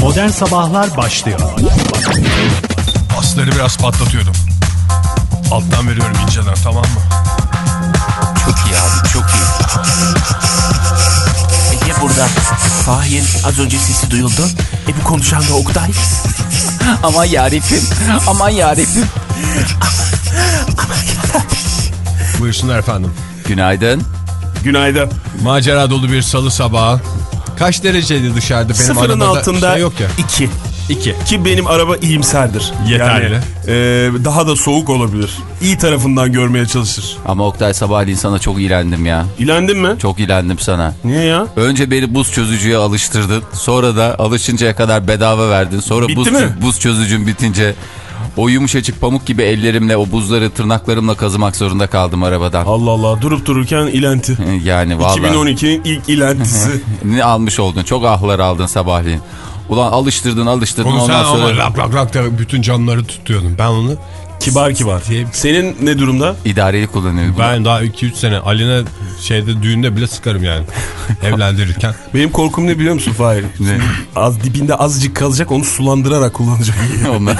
Modern Sabahlar başlıyor. Pasları biraz patlatıyordum. Alttan veriyorum inceden tamam mı? Çok iyi abi çok iyi. Ege burada. Fahir az önce sesi duyuldu. E bu konuşan da Oktay. aman yarifim. Aman yarifim. Buyursunlar efendim. Günaydın. Günaydın. Macera dolu bir salı sabahı. Kaç dereceydi dışarıda? Benim Sıfırın arabada altında şey yok ya. 2. 2. Ki benim araba iyimserdir. Yeterli. Yani, e, daha da soğuk olabilir. İyi tarafından görmeye çalışır. Ama Oktay sabahleyin sana çok iğrendim ya. İlendin mi? Çok iğrendim sana. Niye ya? Önce beni buz çözücüye alıştırdın. Sonra da alışıncaya kadar bedava verdin. Sonra Bitti buz, mi? buz çözücün bitince o yumuşacık pamuk gibi ellerimle o buzları tırnaklarımla kazımak zorunda kaldım arabadan. Allah Allah durup dururken ilenti. Yani vallahi 2012'nin ilk ilentisi. ne almış oldun? Çok ahlar aldın sabahleyin. Ulan alıştırdın alıştırdın Onu sen ondan sonra ama lak lak lak da bütün camları tutuyordun. Ben onu kibar kibar. Senin ne durumda? idareli kullanıyor. ben daha 2-3 sene Aline şeyde düğünde bile sıkarım yani. Evlendirirken. Benim korkum ne biliyor musun Fahir? Ne? Az dibinde azıcık kalacak onu sulandırarak kullanacak. Onlar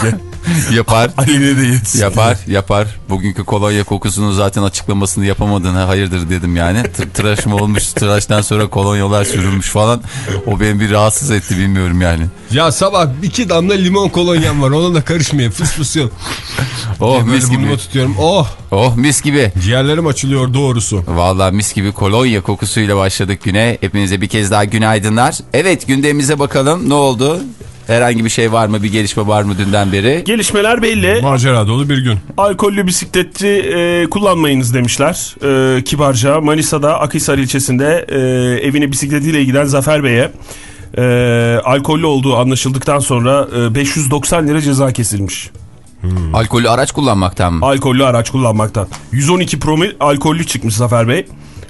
yapar. Aline de yetsin. Yapar yapar. Bugünkü kolonya kokusunu zaten açıklamasını yapamadığına hayırdır dedim yani. T- tıraş mı olmuş tıraştan sonra kolonyalar sürülmüş falan. O beni bir rahatsız etti bilmiyorum yani. Ya sabah iki damla limon kolonyam var. Ona da karışmayın. Fıs fıs yok. Oh mis gibi. tutuyorum. Oh Oh mis gibi. ciğerlerim açılıyor doğrusu. Vallahi mis gibi kolonya kokusuyla başladık güne. Hepinize bir kez daha günaydınlar. Evet gündemimize bakalım ne oldu? Herhangi bir şey var mı? Bir gelişme var mı dünden beri? Gelişmeler belli. Macera dolu bir gün. Alkollü bisikletçi e, kullanmayınız demişler. E, kibarca Manisa'da Akhisar ilçesinde e, evine bisikletiyle giden Zafer Bey'e e, alkollü olduğu anlaşıldıktan sonra e, 590 lira ceza kesilmiş. Alkollü araç kullanmaktan mı? Alkollü araç kullanmaktan. 112 promil alkollü çıkmış Zafer Bey.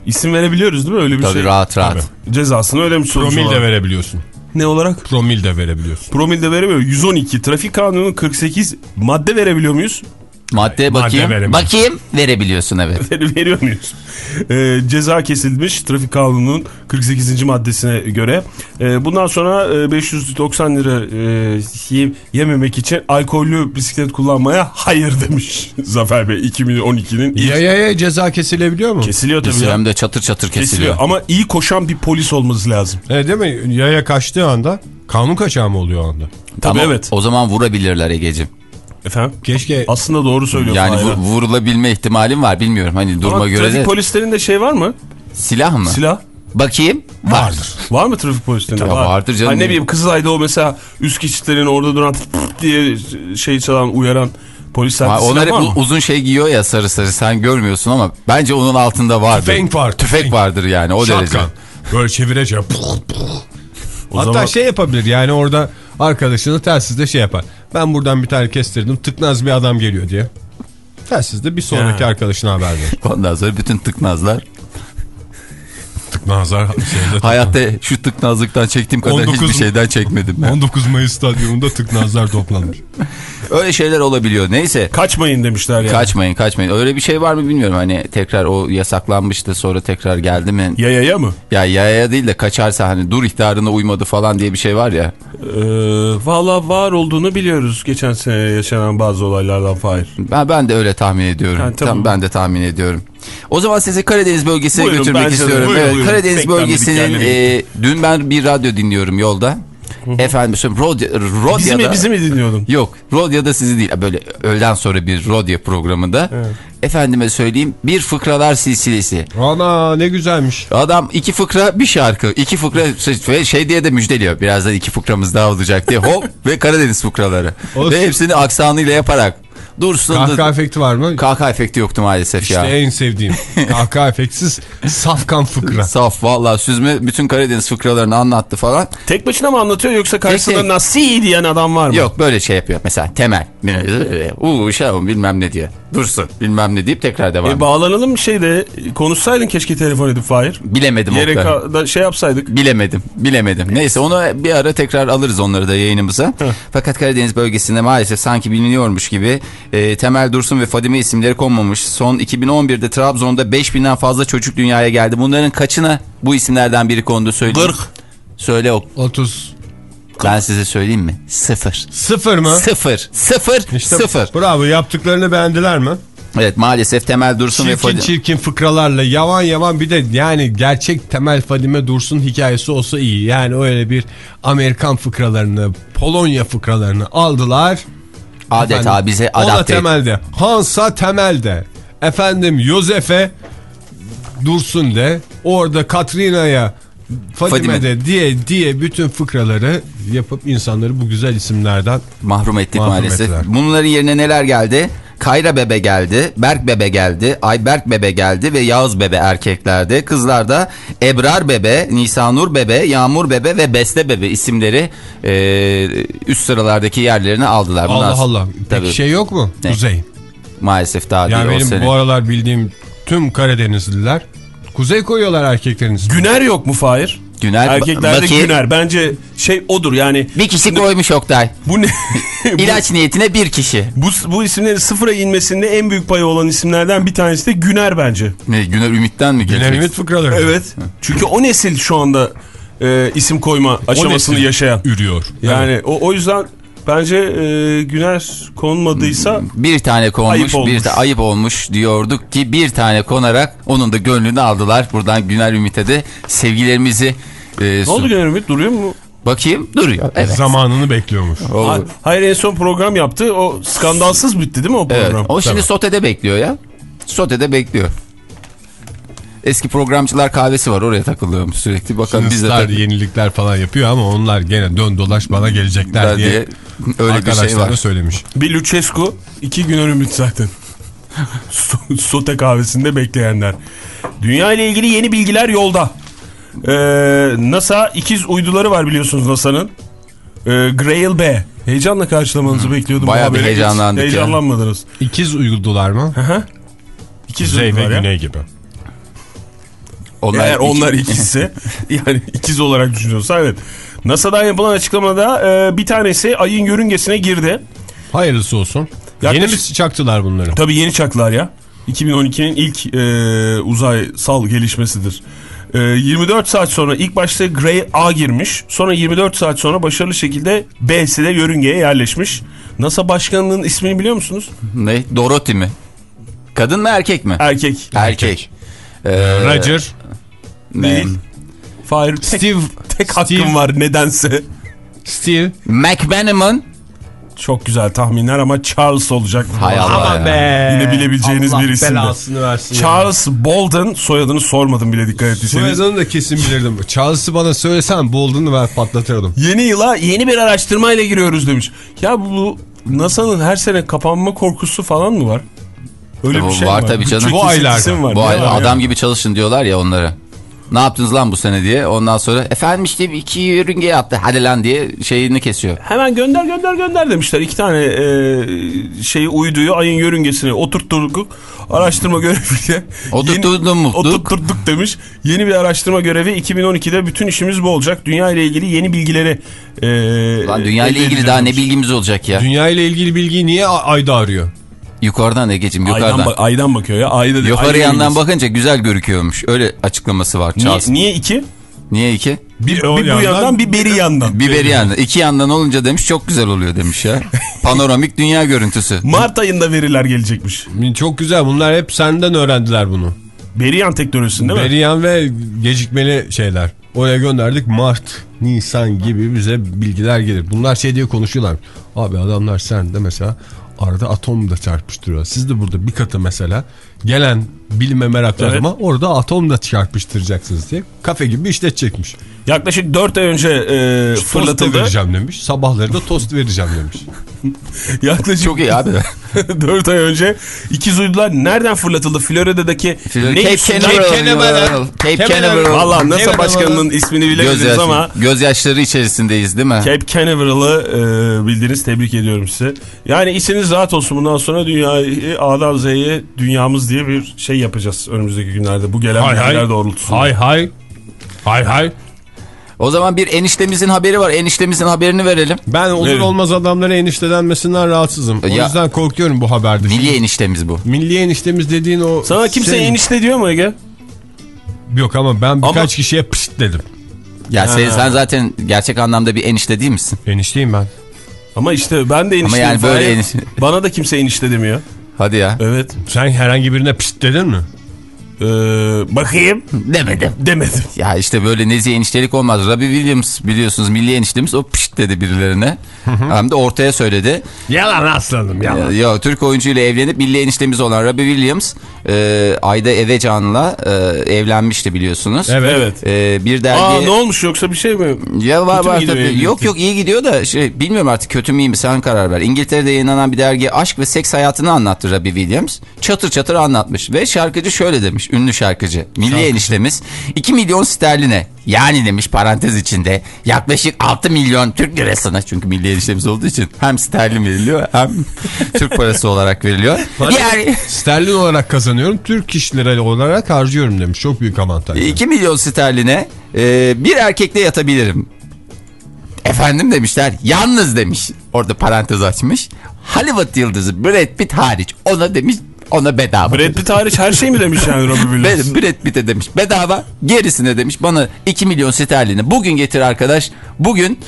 İsim verebiliyoruz değil mi öyle bir Tabii şey? rahat rahat. Cezasını ödemiş Promil de verebiliyorsun. Ne olarak? Promil de verebiliyorsun. Promil de veremiyor. 112. Trafik kanunun 48 madde verebiliyor muyuz? Madde bakayım. veremiyorum. bakayım verebiliyorsun evet. Ver- veriyor muyuz? Ee, ceza kesilmiş trafik kanununun 48. maddesine göre. Ee, bundan sonra e, 590 lira e, ye- yememek için alkollü bisiklet kullanmaya hayır demiş Zafer Bey 2012'nin ilk Ya ya ya ceza kesilebiliyor mu? kesiliyor tabii ya. Hem de çatır çatır kesiliyor. Kesiliyor ama iyi koşan bir polis olması lazım. E, değil mi? Yaya kaçtığı anda kanun kaçağı mı oluyor o anda? Tabii evet. O zaman vurabilirler Egeciğim. Efendim? Keşke Aslında doğru söylüyor. Yani vu- vurulabilme ihtimalim var bilmiyorum. Hani duruma Ama göre trafik de. polislerinde şey var mı? Silah mı? Silah. Bakayım. Vardır. Var mı trafik polislerinde? Ya vardır canım. Hani ne bileyim Kızılay'da o mesela üst geçitlerin orada duran diye şey çalan uyaran polisler Ha, onlar hep var uzun şey giyiyor ya sarı sarı sen görmüyorsun ama bence onun altında vardır. Tüfek var, Tüfek, tüfek. vardır yani o derece. Şatkan. Böyle çevirecek. O Hatta zaman- şey yapabilir yani orada arkadaşını telsizde şey yapar. Ben buradan bir tane kestirdim tıknaz bir adam geliyor diye. Telsizde bir sonraki Ya. arkadaşına haber verir. Ondan sonra bütün tıknazlar. Tıknazlar şeyde Hayatta şu tıknazlıktan çektiğim kadar 19 hiçbir şeyden çekmedim. ben. 19 Mayıs stadyumunda tıknazlar toplanır. Öyle şeyler olabiliyor. Neyse. Kaçmayın demişler yani. Kaçmayın kaçmayın. Öyle bir şey var mı bilmiyorum. Hani tekrar o yasaklanmıştı sonra tekrar geldi mi? Ya ya mı? Ya yaya değil de kaçarsa hani dur ihtarına uymadı falan diye bir şey var ya. Ee, Valla var olduğunu biliyoruz geçen sene yaşanan bazı olaylardan Fahir. Ben, ben de öyle tahmin ediyorum. Ha, tamam. Tam ben de tahmin ediyorum. O zaman sizi Karadeniz bölgesine Buyurun, götürmek istiyorum. Buyurun, evet, buyurun. Karadeniz Beklenmedik bölgesinin e, dün ben bir radyo dinliyorum yolda. Efendim şimdi Rodya, Rodya'da Bizi mi, bizi mi dinliyordun? Yok Rodya'da sizi değil böyle öğleden sonra bir Rodya programında. Efendime söyleyeyim bir fıkralar silsilesi. Ana ne güzelmiş. Adam iki fıkra bir şarkı. iki fıkra ve şey diye de müjdeliyor. Birazdan iki fıkramız daha olacak diye. Hop ve Karadeniz fıkraları. O- ve hepsini aksanıyla yaparak. Dursun da- Kahkaha efekti var mı? Kahkaha efekti yoktu maalesef İşte ya. en sevdiğim. Kahkaha efektsiz safkan fıkra. Saf valla süzme bütün Karadeniz fıkralarını anlattı falan. Tek başına mı anlatıyor yoksa karşısında tek. nasıl diyen adam var mı? Yok böyle şey yapıyor mesela temel. Uuu şey bilmem ne diyor. Dursun bilmem ne deyip tekrar devam. E, bağlanalım bir şeyde konuşsaydın keşke telefon edip Fahir. Bilemedim Oktay. YRK'da şey yapsaydık. Bilemedim, bilemedim. Neyse onu bir ara tekrar alırız onları da yayınımıza. Fakat Karadeniz bölgesinde maalesef sanki biliniyormuş gibi e, Temel Dursun ve Fadime isimleri konmamış. Son 2011'de Trabzon'da 5000'den fazla çocuk dünyaya geldi. Bunların kaçına bu isimlerden biri kondu söyleyeyim. 40. Söyle o. 30. Ben size söyleyeyim mi? Sıfır. Sıfır mı? Sıfır. Sıfır. İşte Sıfır. Bravo yaptıklarını beğendiler mi? Evet maalesef Temel Dursun ve Çirkin Fadime. çirkin fıkralarla yavan yavan bir de yani gerçek temel Fadime Dursun hikayesi olsa iyi. Yani öyle bir Amerikan fıkralarını, Polonya fıkralarını aldılar. Adeta Efendim, bize Ona adapte. temelde. Hansa temelde. Efendim Yosef'e Dursun de. Orada Katrina'ya Fadime, Fadime. de diye diye bütün fıkraları yapıp insanları bu güzel isimlerden Mahrum ettik Mahrum maalesef. ettiler. Bunların yerine neler geldi? Kayra bebe geldi, Berk bebe geldi, Ayberk bebe geldi ve Yağız bebe erkeklerde. Kızlarda Ebrar bebe, Nisanur bebe, Yağmur bebe ve Beste bebe isimleri e, üst sıralardaki yerlerini aldılar. Bundan Allah Allah. Tabii, Peki şey yok mu? Ne? Kuzey. maalesef daha Yani değil o benim sene. bu aralar bildiğim tüm Karadenizliler kuzey koyuyorlar erkeklerin ismini. Güner yok mu Fahir? Güner, Erkeklerde bakayım. Güner. Bence şey odur yani. Bir kişi koymuş Oktay. Bu ne? İlaç niyetine bir kişi. bu, bu isimlerin sıfıra inmesinde en büyük payı olan isimlerden bir tanesi de Güner bence. Ne, Güner Ümit'ten mi gelecek? Güner Ümit fıkraları. Evet. Çünkü o nesil şu anda e, isim koyma aşamasını yaşayan. Ürüyor. Yani o, o yüzden bence e, Güner konulmadıysa Bir tane konmuş, Ayıp olmuş. bir de ayıp olmuş diyorduk ki bir tane konarak onun da gönlünü aldılar. Buradan Güner Ümit'e de sevgilerimizi e, ne oldu Güner Ümit duruyor mu? Bakayım duruyor. Evet. Zamanını bekliyormuş. O, Ha- Hayır en son program yaptı. O skandalsız bitti değil mi o evet. program? o şimdi sotede bekliyor ya. Sotede bekliyor. Eski programcılar kahvesi var oraya takılıyorum sürekli. Bakalım biz de yenilikler falan yapıyor ama onlar gene dön dolaş bana gelecekler diye, diye öyle bir şey var. söylemiş. Bir Lucescu, iki Güner Ümit zaten. So- Sote kahvesinde bekleyenler. Dünya ile ilgili yeni bilgiler yolda. Ee, NASA ikiz uyduları var biliyorsunuz NASA'nın. Ee, Grail B. Heyecanla karşılamanızı bekliyordum. bu Bayağı bir heyecanlandık ya. Heyecanlanmadınız. İkiz uygudular mı? İkiz Kuzey ve uydular ya. güney gibi. Onlar Eğer iki- onlar ikizse yani ikiz olarak düşünüyorsa evet. NASA'dan yapılan açıklamada e, bir tanesi ayın yörüngesine girdi. Hayırlısı olsun. Yaklaşık- Yeni mi çaktılar bunları? Tabii yeni çaklar ya. 2012'nin ilk e, uzaysal gelişmesidir. E, 24 saat sonra ilk başta Gray A girmiş. Sonra 24 saat sonra başarılı şekilde B'si de yörüngeye yerleşmiş. NASA başkanının ismini biliyor musunuz? Ne? Dorothy mi? Kadın mı erkek mi? Erkek. Erkek. Ee, Roger? Değil. Fahir tek, Steve, tek Steve- hakkım var nedense. Steve. McManaman. Çok güzel tahminler ama Charles olacak. Hay Allah ya. be. Yine bilebileceğiniz Allah bir isim belasını versin. Charles Bolden soyadını sormadım bile dikkat ettiyseniz. Soyadını da kesin bilirdim. Charles'ı bana söylesen Bolden'ı ben patlatırdım. Yeni yıla yeni bir araştırmayla giriyoruz demiş. Ya bu NASA'nın her sene kapanma korkusu falan mı var? Öyle Bu bir şey var mi tabii canım. Bu aylarda. Var? Bu ay var ya? adam gibi çalışın diyorlar ya onlara. Ne yaptınız lan bu sene diye. Ondan sonra efendim işte iki yörünge yaptı hadi lan diye şeyini kesiyor. Hemen gönder gönder gönder demişler. İki tane e, şeyi uyduyu ayın yörüngesine oturtturduk. Araştırma göreviyle. Oturtturdum mutluk. Oturtturduk demiş. Yeni bir araştırma görevi 2012'de bütün işimiz bu olacak. Dünya ile ilgili yeni bilgileri e, Lan dünya ile ilgili daha ne bilgimiz olacak ya. Dünya ile ilgili bilgiyi niye ayda arıyor? Yukarıdan Ege'cim Aydan, yukarıdan. bak- aydan bakıyor ya. Ayda, Yukarı ayda yandan yörüngesi. bakınca güzel görüküyormuş. Öyle açıklaması var Niye, Charles. niye iki? Niye iki? Bir, bir bu yandan, yandan bir beri yandan. Bir beri yandan. İki yandan olunca demiş çok güzel oluyor demiş ya. Panoramik dünya görüntüsü. Mart ayında veriler gelecekmiş. Çok güzel bunlar hep senden öğrendiler bunu. Beriyan teknolojisinde değil mi? Beriyan ve gecikmeli şeyler. Oraya gönderdik Mart, Nisan gibi bize bilgiler gelir. Bunlar şey diye konuşuyorlar. Abi adamlar sen de mesela arada atom da çarpıştırıyor. Siz de burada bir katı mesela gelen bilime meraklı Evet. adama orada atom da çarpıştıracaksınız diye kafe gibi işletecekmiş. Yaklaşık 4 ay önce e, Tost fırlatıldı. vereceğim demiş. Sabahları da tost vereceğim demiş. Yaklaşık Çok iyi abi. 4 ay önce ikiz uydular nereden fırlatıldı? Florida'daki Cape Canaveral. Cape Canaveral. Valla NASA başkanının ismini bilemediniz ama gözyaşları içerisindeyiz değil mi? Cape Canaveral'ı e, bildiniz. Tebrik ediyorum size. Yani içiniz rahat olsun. Bundan sonra dünyayı A'dan Z'ye dünyamız diye bir şey yapacağız önümüzdeki günlerde. Bu gelen bilgiler doğrultusunda. Hay hay. Hay hay. O zaman bir eniştemizin haberi var. Eniştemizin haberini verelim. Ben olur Evet. olmaz adamlara eniştelenmesinden rahatsızım. O Ya- yüzden korkuyorum bu haberde. Milli eniştemiz bu. Milli eniştemiz dediğin o... Sana kimse şey- enişte diyor mu Ege? Yok ama ben birkaç Ama- kişiye pişt dedim. Ya sen, sen zaten gerçek anlamda bir enişte değil misin? Enişteyim ben. Ama işte ben de enişteyim. yani böyle enişte- Bana da kimse enişte demiyor. Hadi ya. Evet. Sen herhangi birine pişt dedin mi? Ee, bakayım. Demedim. Demedim. Ya işte böyle nezih eniştelik olmaz. Robbie Williams biliyorsunuz milli eniştemiz o pişt dedi birilerine. Hem de ortaya söyledi. Yalan aslanım yalan. Ya, ya, Türk oyuncuyla evlenip milli eniştemiz olan Robbie Williams e, Ayda Evecan'la e, evlenmişti biliyorsunuz. Evet. Evet. E, bir dergi... Aa ne olmuş yoksa bir şey mi? Ya var Kötü var tabii. Yok yok iyi gidiyor da şey bilmiyorum artık kötü mü iyi mi sen karar ver. İngiltere'de yayınlanan bir dergi aşk ve seks hayatını anlattı Robbie Williams. Çatır çatır anlatmış ve şarkıcı şöyle demiş ünlü şarkıcı. Milli eniştemiz 2 milyon sterline yani demiş parantez içinde yaklaşık 6 milyon Türk lirasına çünkü milli eniştemiz olduğu için hem sterlin veriliyor hem Türk parası olarak veriliyor. Yani Sterlin olarak kazanıyorum. Türk iş lirayla olarak harcıyorum demiş. Çok büyük avantaj. 2 milyon sterline e, bir erkekle yatabilirim. Efendim demişler. Yalnız demiş. Orada parantez açmış. Hollywood yıldızı Brad Pitt hariç ona demiş ona bedava. Brad Pitt hariç her şey mi demiş yani Robbie Williams? Brad Pitt'e demiş bedava gerisine demiş bana 2 milyon sterlini bugün getir arkadaş bugün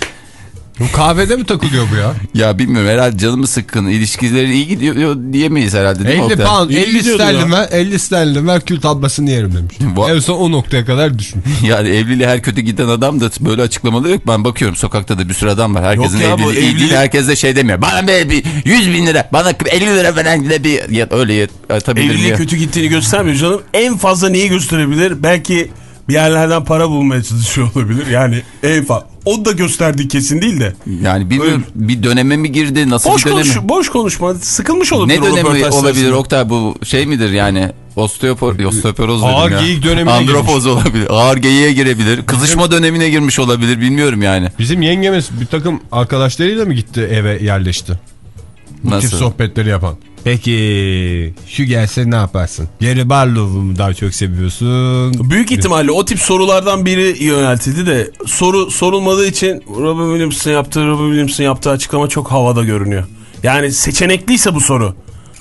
Bu kahvede mi takılıyor bu ya? ya bilmiyorum herhalde canımı sıkkın ilişkileri iyi gidiyor diyemeyiz herhalde değil mi 50 Oktay? pound, İyi 50 gidiyordu sterlin ya. ver, 50 sterlin ver kül tablasını yerim demiş. Va- en son o noktaya kadar düşün. Yani evliliği her kötü giden adam da böyle açıklamaları yok. Ben bakıyorum sokakta da bir sürü adam var. Herkesin Yok ya, bu evliliği evlilik- Herkes de şey demiyor. Bana böyle bir 100 bin lira, bana 50 lira veren de bir ya, öyle yet, atabilirim Evliliği ya. kötü gittiğini göstermiyor canım. En fazla neyi gösterebilir? Belki bir yerlerden para bulmaya çalışıyor olabilir. Yani en fazla. O da gösterdiği kesin değil de. Yani bilmiyorum bir döneme mi girdi? Nasıl Boş, bir dönemi? konuş, boş konuşma. Sıkılmış olabilir Ne dönemi olabilir. Oktay bu şey midir yani? Osteopor, osteoporoz dedim Ağır ya. geyik dönemine Andropoz olabilir. Ağır geyiğe girebilir. Kızışma dönemine girmiş olabilir bilmiyorum yani. Bizim yengemiz bir takım arkadaşlarıyla mı gitti eve yerleşti? Bu tip Nasıl? sohbetleri yapan. Peki şu gelse ne yaparsın? Geri Barlow'u mu daha çok seviyorsun? Büyük ihtimalle o tip sorulardan biri yöneltildi de soru sorulmadığı için Robin Williams'ın yaptığı Robin Williams'ın yaptığı açıklama çok havada görünüyor. Yani seçenekliyse bu soru.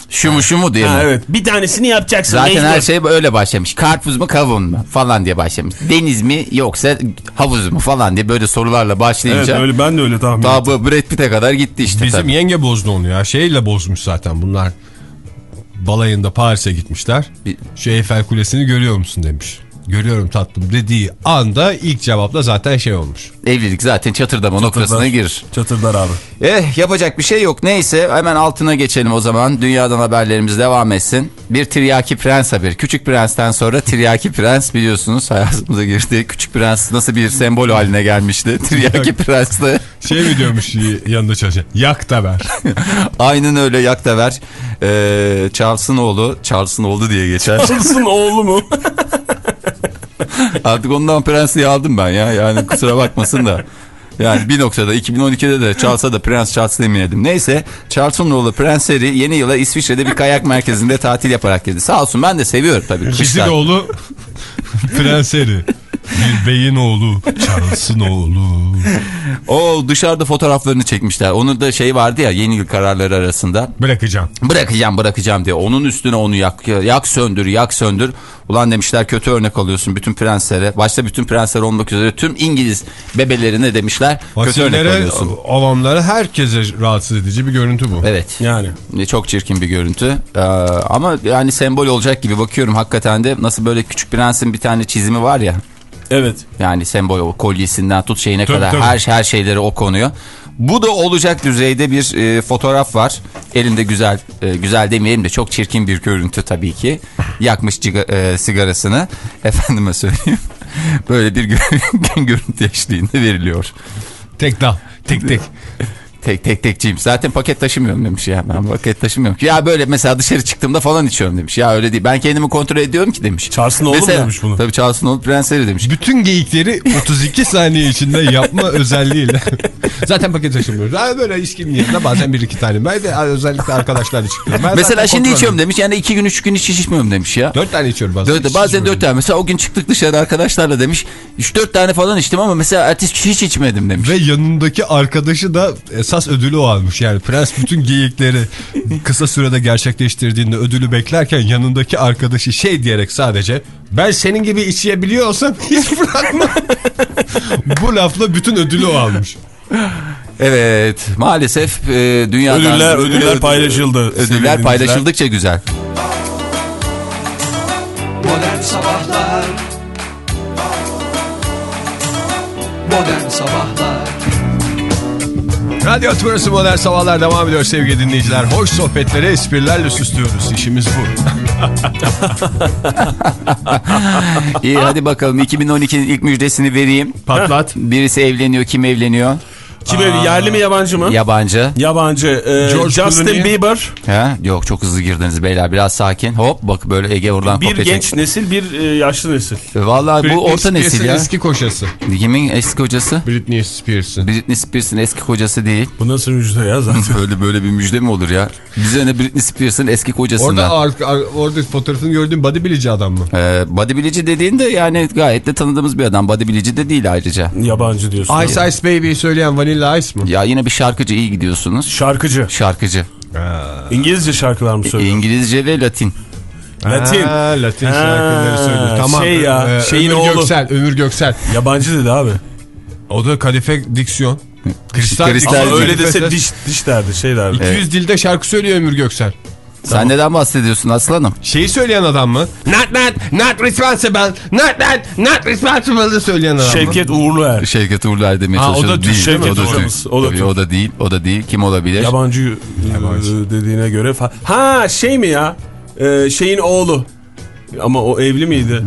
Şu mu şu mu diye Ha, mi? evet. Bir tanesini yapacaksın. Zaten mecbur. her şey öyle başlamış. Karpuz mu kavun mu falan diye başlamış. Deniz mi yoksa havuz mu falan diye böyle sorularla Evet başlayınca öyle ben de öyle tahmin daha ettim. bu Brad Pitt'e kadar gitti işte Bizim tabii. yenge bozdu onu ya. Şeyle bozmuş zaten bunlar. Balayında Paris'e gitmişler. Bir- Şu Eiffel Kulesi'ni görüyor musun demiş. Görüyorum tatlım dediği anda ilk cevapla zaten şey olmuş. Evlilik zaten çatırdama noktasına girir. Çatırdar abi. Eh yapacak bir şey yok. Neyse hemen altına geçelim o zaman. Dünyadan haberlerimiz devam etsin. Bir Tiryaki Prens haberi. Küçük Prens'ten sonra Tiryaki Prens biliyorsunuz hayatımıza girdi. Küçük Prens nasıl bir sembol haline gelmişti. Tiryaki Prens de Şey mi diyormuş yanında çalışan? Yak da ver. aynen öyle yakta ver. Ee, Charles'ın oğlu. Charles'ın oğlu diye geçer. Kızın oğlu mu? Artık ondan prensliği aldım ben ya. Yani kusura bakmasın da. Yani bir noktada 2012'de de Charles'a da Prens Charles demeyelim. Neyse Charles'ın oğlu Prens Harry yeni yıla İsviçre'de bir kayak merkezinde tatil yaparak girdi. Sağ olsun ben de seviyorum tabii. Kışlar. oğlu Prens Harry. Bir beyin oğlu, Charles'ın oğlu. O dışarıda fotoğraflarını çekmişler. Onun da şey vardı ya yeni yıl kararları arasında. Bırakacağım. Bırakacağım bırakacağım diye. Onun üstüne onu yak, yak söndür yak söndür. Ulan demişler kötü örnek alıyorsun bütün prenslere. Başta bütün prensler olmak üzere tüm İngiliz bebelerine demişler kötü örnek alıyorsun. avamlara herkese rahatsız edici bir görüntü bu. Evet. Yani. Ne Çok çirkin bir görüntü. Ee, ama yani sembol olacak gibi bakıyorum hakikaten de nasıl böyle küçük prensin bir tane çizimi var ya. Evet. Yani sembol kolyesinden tut şeyine Tabii, kadar tabii. her her şeyleri o konuyor. Bu da olacak düzeyde bir e, fotoğraf var. Elinde güzel e, güzel demeyelim de çok çirkin bir görüntü tabii ki. Yakmış ciga- e, sigarasını. Efendime söyleyeyim. Böyle bir gö- görüntü eşliğinde veriliyor. Tek dal, tek tek. Tek tek tekçiyim. Zaten paket taşımıyorum demiş ya. Ben paket taşımıyorum ki. Ya böyle mesela dışarı çıktığımda falan içiyorum demiş. Ya öyle değil. Ben kendimi kontrol ediyorum ki demiş. Charles'ın oğlu mu Mesela- demiş bunu? Tabii Charles'ın oğlu prensleri demiş. Bütün geyikleri 32 saniye içinde yapma özelliğiyle. Zaten paket taşımıyoruz. Ha, böyle içkinin yerine bazen bir iki tane. Ben de özellikle arkadaşlarla çıkıyorum. Ben Mesela şimdi içiyorum ediyorum. demiş. Yani iki gün üç gün hiç içmiyorum demiş ya. Dört tane içiyorum bazen. Dört, bazen dört tane. Mesela o gün çıktık dışarı arkadaşlarla demiş. Üç dört tane falan içtim ama mesela ertesi hiç içmedim demiş. Ve yanındaki arkadaşı da esas esas ödülü o almış. Yani prens bütün geyikleri kısa sürede gerçekleştirdiğinde ödülü beklerken yanındaki arkadaşı şey diyerek sadece ben senin gibi içebiliyor olsam hiç bırakmam. Bu lafla bütün ödülü o almış. Evet maalesef e, dünyadan... Ödüller- ödüller paylaşıldı Ödüller paylaşıldıkça güzel. Modern Sabahlar Modern Sabahlar Radyo Tümrüsü Modern Sabahlar devam ediyor sevgili dinleyiciler. Hoş sohbetleri esprilerle süslüyoruz. İşimiz bu. İyi hadi bakalım 2012'nin ilk müjdesini vereyim. Patlat. Birisi evleniyor. Kim evleniyor? Kim evli? Yerli mi yabancı mı? Yabancı. Yabancı. Ee, George Justin Clooney. Bieber. Ha? Yok çok hızlı girdiniz beyler. Biraz sakin. Hop bak böyle Ege oradan Bir kopya genç çek. nesil bir e, yaşlı nesil. Vallahi bu Britney orta nesil ya. eski kocası. Kimin eski kocası? Britney Spears'ın. Britney Spears'ın eski kocası değil. Bu nasıl müjde ya zaten? Böyle böyle bir müjde mi olur ya? Bize ne Britney Spears'ın eski kocasından. Orada, ar- ar- orada fotoğrafını gördüğün body bilici adam mı? Ee, bodybuildici dediğinde yani gayet de tanıdığımız bir adam. Bodybuildici de değil ayrıca. Yabancı diyorsun. Ice Ice Baby'yi söyleyen Vanilla Ice mı? Ya yine bir şarkıcı iyi gidiyorsunuz. Şarkıcı. Şarkıcı. İngilizce şarkılar mı söylüyor? İngilizce ve Latin. Latin. Ha, Latin Ha, şarkıları söylüyor. Tamam. şey ya, e, şeyin Ömür oğlu. Göksel, Ömür Göksel. Yabancı dedi abi. O da kadife diksiyon. Kristal, Kristal. Ama öyle dese diş, diş derdi şey derdi. 200 dilde şarkı söylüyor Ömür Göksel. Sen neden bahsediyorsun aslanım? Şeyi söyleyen adam mı? Not not not responsible. Not not not responsible'ı söyleyen adam mı? Şevket Uğurluer. Şevket Uğurlar demeye Ha, o da çalışıyorum. Değil. Şevket o da Türk. o da Tabii, o da değil. O da değil. Kim olabilir? Yabancı, e, dediğine göre. Ha şey mi ya? Ee, şeyin oğlu. Ama o evli miydi?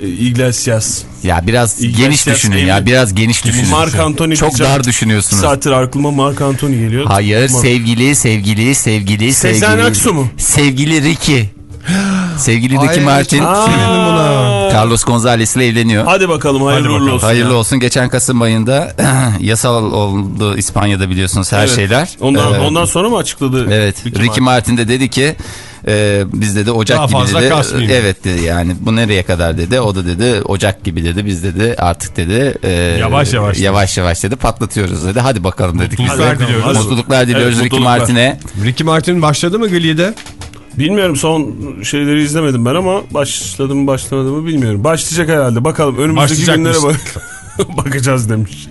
E, Iglesias. Ya biraz İlginç geniş düşünün evli. ya. Biraz geniş düşünün. Mark Anthony Çok diyeceğim. dar düşünüyorsunuz. saattir aklıma Mark Anthony geliyor. Hayır Tamam. sevgili sevgili sevgili Sezen sevgili. Aksu mu? Sevgili Ricky. sevgili Ricky Martin. buna. Carlos Gonzalez ile evleniyor. Hadi bakalım hayırlı Hadi bakalım. olsun. Hayırlı ya. olsun. Geçen Kasım ayında yasal oldu İspanya'da biliyorsunuz her Evet. şeyler. Ondan, Ee, ondan sonra mı açıkladı? Evet. Ricky, Martin de dedi ki e, biz dedi Ocak Daha gibi fazla dedi. kasmayayım. Evet dedi yani bu nereye kadar dedi. O da dedi Ocak gibi dedi. Biz dedi artık dedi. e, Yavaş yavaş dedi. Yavaş yavaş dedi patlatıyoruz dedi. Hadi bakalım dedik. Mutluluklar Biz de. diliyoruz. Mutluluklar diliyoruz Evet, Ricky. Martin'e. Ricky Martin başladı mı Glee'de? Bilmiyorum son şeyleri izlemedim ben ama başladı mı başlamadı mı bilmiyorum. Başlayacak herhalde. Bakalım önümüzdeki günlere bak bakacağız demiş.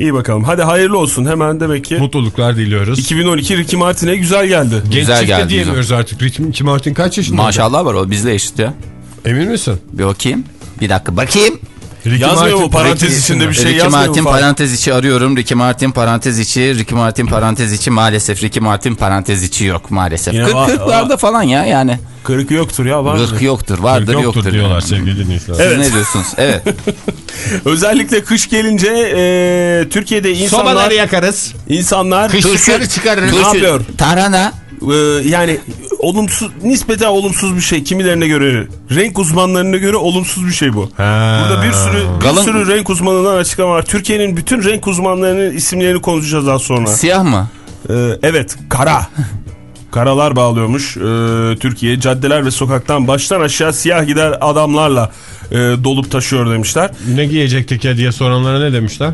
İyi bakalım. Hadi hayırlı olsun. Hemen demek ki Mutluluklar diliyoruz. 2012 Ricky Martin'e güzel geldi. Genç Güzel geldi, diyemiyoruz artık. Ricky Martin kaç yaşında? Maşallah var o bizle eşit ya. Emin misin? Bir bakayım. Bir dakika bakayım. Ricky Yazmıyor mu Martin- parantez Ricky- içinde bir şey Ricky yazmıyor mu Martin falan? parantez içi arıyorum. Ricky Martin parantez içi. Ricky Martin parantez içi. Maalesef Ricky Martin parantez içi yok maalesef. Yine 40 var- 40'larda falan ya yani. Kırık yoktur ya var mı? 40 yoktur. Vardır Yoktur, yoktur. diyorlar sevgili dinleyiciler. Siz Evet. ne diyorsunuz? Evet. Özellikle kış gelince e, Türkiye'de insanlar Sobaları yakarız. insanlar Kışlıkları çıkarırız. Ne yapıyor? Tarhana. e, yani olumsuz nispeten olumsuz bir şey kimilerine göre renk uzmanlarına göre olumsuz bir şey bu. Burada bir sürü bir Galın- sürü renk uzmanından açıklama var. Türkiye'nin bütün renk uzmanlarının isimlerini konuşacağız az sonra. Siyah mı? Ee, evet kara. Karalar bağlıyormuş ee, Türkiye. Caddeler ve sokaktan baştan aşağı siyah gider adamlarla e, dolup taşıyor demişler. Ne giyecektik ya diye soranlara ne demişler?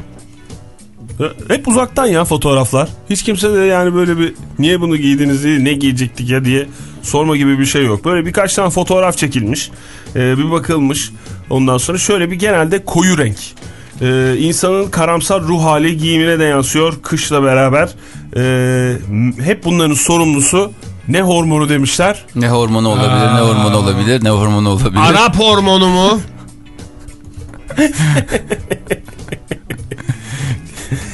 Hep uzaktan ya fotoğraflar. Hiç kimse de yani böyle bir niye bunu giydiniz diye ne giyecektik ya diye sorma gibi bir şey yok. Böyle birkaç tane fotoğraf çekilmiş. Ee, bir bakılmış. Ondan sonra şöyle bir genelde koyu renk. Ee, insanın karamsar ruh hali giyimine de yansıyor kışla beraber. Ee, hep bunların sorumlusu ne hormonu demişler? Ne hormonu olabilir, ne hormonu olabilir, ne hormonu olabilir. Arap hormonu mu?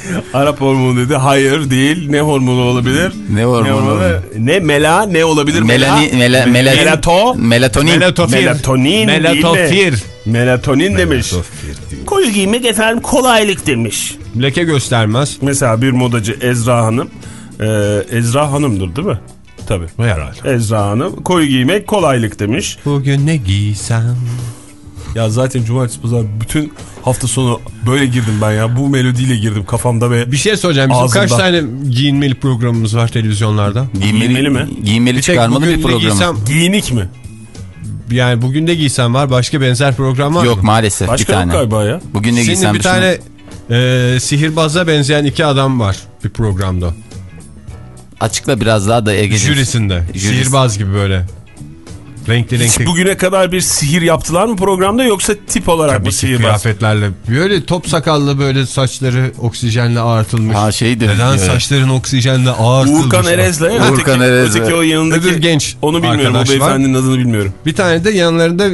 Arap hormonu dedi. Hayır değil. Ne hormonu olabilir? Ne hormonu olabilir? Ne mela ne olabilir? Melani, mela, mela, Melato. melatonin. Melatofir. Melatonin Melatofir. Melatonin demiş. Koyu giymek efendim kolaylık demiş. Leke göstermez. Mesela bir modacı Ezra Hanım. Ee, Ezra Hanım'dır değil mi? Tabii. Herhalde. Ezra Hanım koyu giymek kolaylık demiş. Bugün ne giysem? Ya zaten cumartesi pazar bütün hafta sonu böyle girdim ben ya. Bu melodiyle girdim kafamda ve Bir şey soracağım. Bizim Ağzında. kaç tane giyinmeli programımız var televizyonlarda? Giyinmeli, Giyinmeli mi? Giyinmeli tek çıkarmalı bugün bir ne program. giysem giyinik mi? yani bugün de giysem var başka benzer program var Yok mı? maalesef Başka bir yok tane. galiba ya. Bugün ne Senin giysem bir tane Ee, sihirbaza benzeyen iki adam var bir programda. Açıkla biraz daha da Ege'nin. Jürisinde. Jürisi. Sihirbaz gibi böyle. Renkli Hiç renkli. bugüne kadar bir sihir yaptılar mı programda yoksa tip olarak Tabii ki sihirbaz? kıyafetlerle. Böyle top sakallı böyle saçları oksijenle ağartılmış. Ha şey de. Neden evet. saçların oksijenle ağartılmış? Uğurkan Erez'le. Uğurkan Erez'le. öteki o yanındaki. Öbür genç Onu bilmiyorum o beyefendinin adını bilmiyorum. Bir tane de yanlarında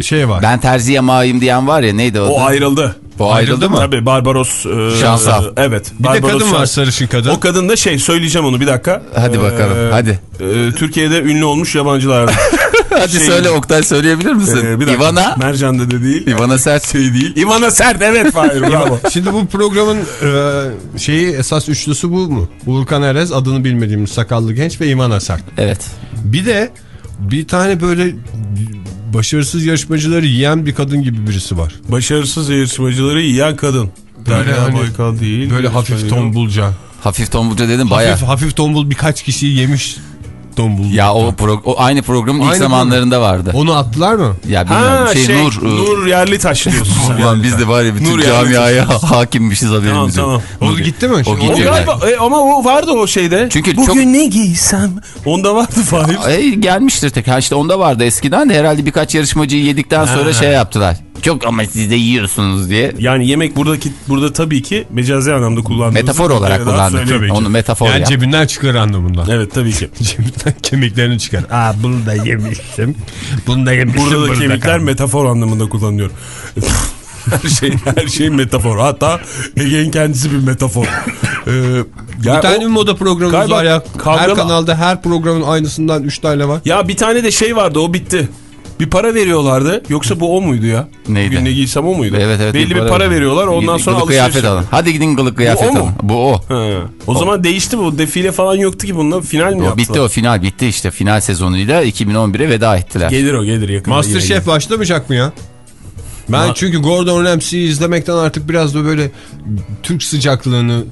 şey var. Ben terziye mayım diyen var ya neydi o? O da? ayrıldı. O ayrıldı mı? Tabii Barbaros. E, Şansal. Evet. bir de Barbaros kadın var sarışın kadın. O kadın da şey söyleyeceğim onu bir dakika. Hadi bakalım, hadi. e, Türkiye'de ünlü olmuş yabancılardan. Hadi Şey- söyle Oktay söyleyebilir misin? Ee, bir dakika. Ivana. Mercan da de değil. Ivana Sert. Şey değil. Ivana Sert evet Fahir bravo. Şimdi bu programın e, şeyi esas üçlüsü bu mu? Uğurkan Erez adını bilmediğimiz sakallı genç ve İman Asak. Evet. Bir de bir tane böyle başarısız yarışmacıları yiyen bir kadın gibi birisi var. Başarısız yarışmacıları yiyen kadın. Böyle Derya hani- Baykal değil. Böyle hafif tombulca. Hafif tombulca dedim baya. Hafif, hafif tombul birkaç kişiyi yemiş tombul. Ya o, pro- o aynı programın ilk Aynı zamanlarında vardı. Onu attılar mı? Ya bilmiyorum Ha şey, şey, Nur. Nur, e, Yerlitaş diyorsun sen. Ulan biz de var ya bütün Nur camiaya hakimmişiz haberimiz Tamam, yok. tamam. O Nur- gitti mi? O O O gidiyor. galiba e, ama o vardı o şeyde. Çünkü Bugün çok- ne giysem? Onda vardı Fahir. Ay, gelmiştir tek. Ha işte onda vardı eskiden de herhalde birkaç yarışmacıyı yedikten sonra şey yaptılar. Çok ama siz de yiyorsunuz diye. Yani yemek buradaki burada tabii ki mecazi anlamda kullandığımız. Metafor olarak kullandık. Onu metafor Yani yap. cebinden çıkar anlamında. Evet tabii ki. cebinden kemiklerini çıkar. Aa bunu da yemiştim. Bunu da yemiştim. Burada da bunu kemikler kalmış. metafor anlamında kullanılıyor. her şey her şey metafor. Hatta Ege'nin kendisi bir metafor. Ee, Bir tane o- moda programımız Galiba var ya. Her kavgalı- kanalda her programın aynısından 3 tane var. ya bir tane de şey vardı o bitti. Bir para veriyorlardı. Yoksa bu o muydu ya? Neydi? Bugün ne giysem o muydu? Evet evet. Belli bir para, veriyorlar. Ondan sonra alışveriş. kıyafet alın. Hadi gidin kılık kıyafet o mu? alın. Bu o. Ha. O, zaman değişti bu. Defile falan yoktu ki bunda. Final mi O yaptılar? bitti o final bitti işte final sezonuyla 2011'e veda ettiler. Gelir o gelir yakında. Masterchef başlamayacak mı ya? Ben Ma- çünkü Gordon Ramsay'i izlemekten artık biraz da böyle Türk sıcaklığını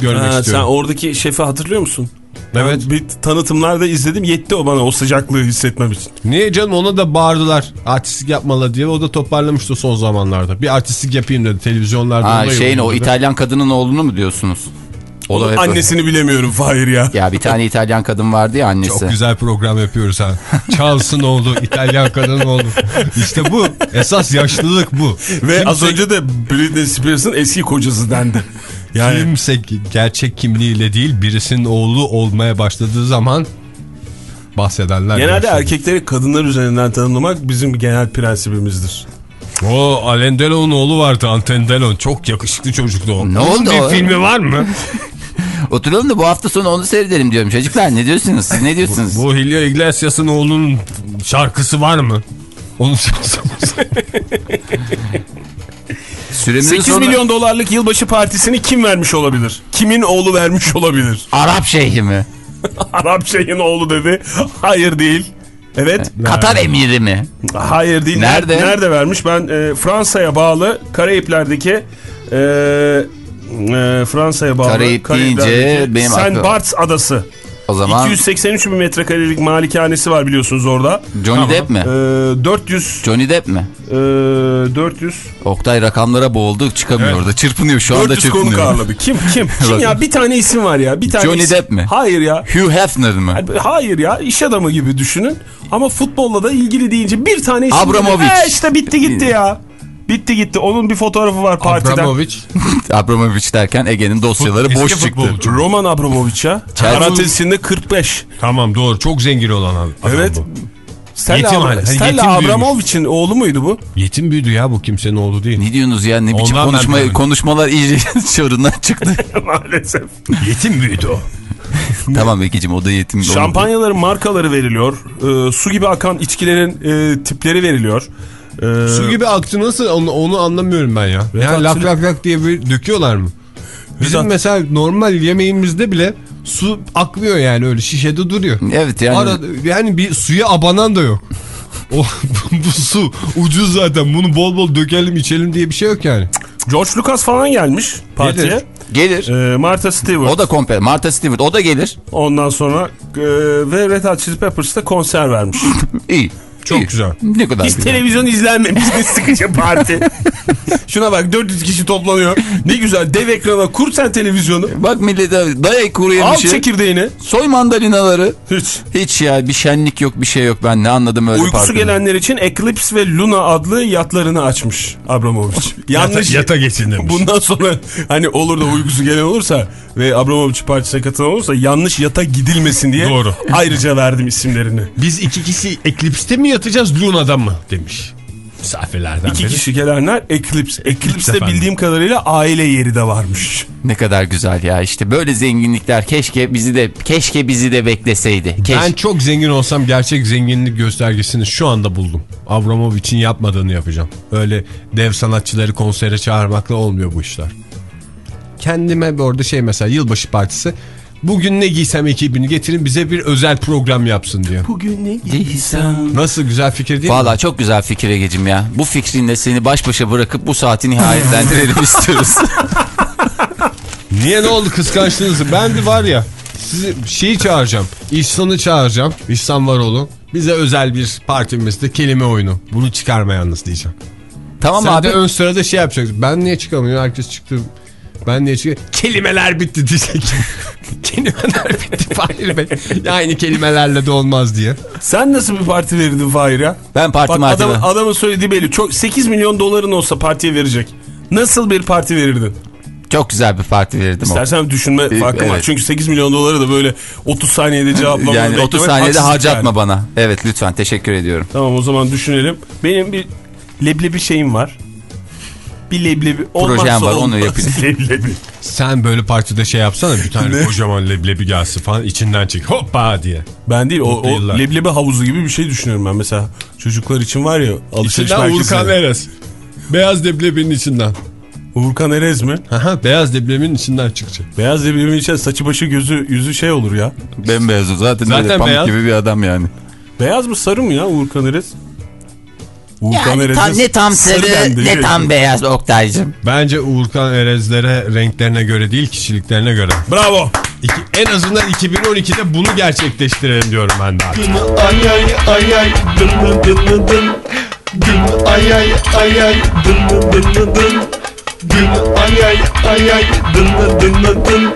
görmek Ha, sen istiyorum. oradaki şefi hatırlıyor musun? Evet. Ben bir tanıtımlarda izledim. Yetti o bana o sıcaklığı hissetmem için. Niye canım ona da bağırdılar artistlik yapmalı diye. O da toparlamıştı son zamanlarda. Bir artistlik yapayım dedi televizyonlarda. Ha şeyin o. İtalyan kadının oğlunu mu diyorsunuz? O da hep Annesini bilemiyorum Fahir ya. Ya bir tane İtalyan kadın vardı ya annesi. Çok güzel program yapıyoruz ha. Charles'ın oğlu, İtalyan kadının oğlu. İşte bu. Esas yaşlılık bu. Ve az Kimse- önce de Britney Spears'ın eski kocası dendi. Yani Kimse gerçek kimliğiyle değil birisinin oğlu olmaya başladığı zaman bahsedenler. genelde yaşlı. erkekleri kadınlar üzerinden tanımlamak bizim genel prensibimizdir. O Alain Delon'un oğlu vardı Anten Delon. Çok yakışıklı çocuktu o. Ne Onun oldu bir o? filmi var mı? Oturalım da bu hafta sonu onu seyredelim diyorum. Çocuklar ne diyorsunuz? Siz ne diyorsunuz? Bu Hilya Iglesias'ın oğlunun şarkısı var mı? Onu çalsanız. Süremizin 8 sonuna- milyon dolarlık yılbaşı partisini kim vermiş olabilir? Kimin oğlu vermiş olabilir? Arap şeyhi mi? Arap şeyhin oğlu dedi. Hayır değil. Evet. Katar emiri mi? Hayır değil. Nerede? Nerede vermiş? Ben e, Fransa'ya bağlı Karayipler'deki e, e, Fransa'ya bağlı Karayip deyince benim Saint Barts adası. O zaman 283 bin metrekarelik malikanesi var biliyorsunuz orada. Johnny Depp mi? E, 400 Johnny Depp mi? e, 400 Oktay rakamlara boğuldu çıkamıyor orada. Çırpınıyor şu anda 400 konuk çırpınıyor. ağırladı. Kim kim? Kim ya? Bir tane isim var ya. Bir tane Johnny isim. Depp mi? Hayır ya. Hugh Hefner mi? Hayır ya iş adamı gibi düşünün ama futbolla da ilgili deyince bir tane isim Abramovich. E işte bitti gitti ya. Bitti gitti. Onun bir fotoğrafı var partiden. Abramovich. Abramovich derken Ege'nin dosyaları Eski boş çıktı. futbolcu. Roman Abramovich ya. Karatesinde 45. Tamam doğru. Çok zengin olan adam. Evet. bu. Stella, Yetim Abra-. Hani Stella. Abramovich'in oğlu muydu bu? Yetim büyüdü ya bu kimsenin oğlu değil. Ne diyorsunuz ya? Ne biçim Ondan konuşma, konuşmalar iyice çorundan çıktı. Maalesef. Yetim büyüdü o. tamam Ekicim o da yetim. Şampanyaların markaları veriliyor. Ee, su gibi akan içkilerin e, tipleri veriliyor. Ee, Su gibi aktı nasıl onu, onu anlamıyorum ben ya. Yani lak lak lak diye bir döküyorlar mı? Bizim Vedat- mesela normal yemeğimizde bile su akmıyor yani öyle şişede duruyor. Evet yani. Arada, yani bir suya abanan da yok. O bu su ucuz zaten bunu bol bol dökelim içelim diye bir şey yok yani. George Lucas falan gelmiş partiye. Gelir. Gelir. Ee, Martha Stewart. O da komple. Martha Stewart o da gelir. Ondan sonra e, ve Red Hot Chili Peppers'ta konser vermiş. İyi. Çok iyi. güzel. Ne kadar Hiç güzel. televizyon izlenmemiş bir sıkıcı parti. Şuna bak 400 kişi toplanıyor. Ne güzel dev ekrana kur sen televizyonu. Bak millete dayak kuru Al yemişi. çekirdeğini. Soy mandalinaları. Hiç. Hiç ya bir şenlik yok bir şey yok ben ne anladım öyle Uykusu partinin. gelenler için Eclipse ve Luna adlı yatlarını açmış Abramovich. Yanlış. Yata geçin demiş. Bundan sonra hani olur da uykusu gelen olursa ve Abramovich partisine katılan olursa yanlış yata gidilmesin diye Doğru. ayrıca verdim isimlerini. Biz iki kişi Eclipse'te mi yatacağız Luna'da mı demiş. Misafirlerden İki biri. kişi gelenler Eclipse. Eclipse'de efendim. bildiğim kadarıyla aile yeri de varmış. Ne kadar güzel ya işte böyle zenginlikler keşke bizi de keşke bizi de bekleseydi. Keşke. Ben çok zengin olsam gerçek zenginlik göstergesini şu anda buldum. Abramovich'in yapmadığını yapacağım. Öyle dev sanatçıları konsere çağırmakla olmuyor bu işler. Kendime bir orada şey mesela yılbaşı partisi. Bugün ne giysem ekibini getirin bize bir özel program yapsın diyor. Bugün ne Giysem. Nasıl güzel fikir değil mi? Valla çok güzel fikir Ege'cim ya. Bu fikrinle seni baş başa bırakıp bu saati nihayetlendirelim istiyoruz. Niye ne oldu kıskançlığınızı? Ben de var ya sizi şeyi çağıracağım. İhsan'ı çağıracağım. İhsan Varoğlu. Bize özel bir partimizde kelime oyunu. Bunu çıkarma yalnız diyeceğim. tamam Sen abi. de ön sırada şey yapacaksın. Ben niye çıkamıyorum? Herkes çıktı. Ben niye çıkıyorum? Kelimeler bitti diyecek. kelimeler bitti Fahir Bey. Aynı kelimelerle de olmaz diye. Sen nasıl bir parti verirdin Fahir ya? Ben parti Bak martime. adamın, adamın söylediği belli. Çok 8 milyon doların olsa partiye verecek. Nasıl bir parti verirdin? Çok güzel bir parti verirdim o. İstersen düşünme farkı var. evet. Çünkü 8 milyon doları da böyle 30 saniyede cevaplamanı Yani 30 beklemek saniyede harcatma yani. bana. Evet lütfen teşekkür ediyorum. Tamam o zaman düşünelim. Benim bir leblebi şeyim var. Bir leblebi olmazsa Projem var, onu yapayım. Leblebi. Sen böyle partide şey yapsana bir tane kocaman leblebi gelsin falan içinden çek hoppa diye. Ben değil o, o yıllar. leblebi havuzu gibi bir şey düşünüyorum ben mesela. Çocuklar için var ya alışveriş İçinden Uğurkan merkezinde. Erez. Beyaz leblebinin içinden. Uğurkan Erez mi? Aha, beyaz leblebinin içinden çıkacak. Beyaz leblebinin içinde saçı başı gözü yüzü şey olur ya. Bembeyaz o zaten, Zaten pamuk beyaz. gibi bir adam yani. Beyaz mı sarı mı ya Uğurkan Erez? Uğurkan Yani Erez'e tam, ne tam sarı ne tam beyaz Oktay'cım. Bence Uğurkan Erezlere renklerine göre değil kişiliklerine göre. Bravo. İki, en azından 2012'de bunu gerçekleştirelim diyorum ben daha. Ay ay ay ay dın dın dın dın dın Gün ay ay ay ay dın dın dın dın dın Gün ay ay ay ay dın dın dın dın dın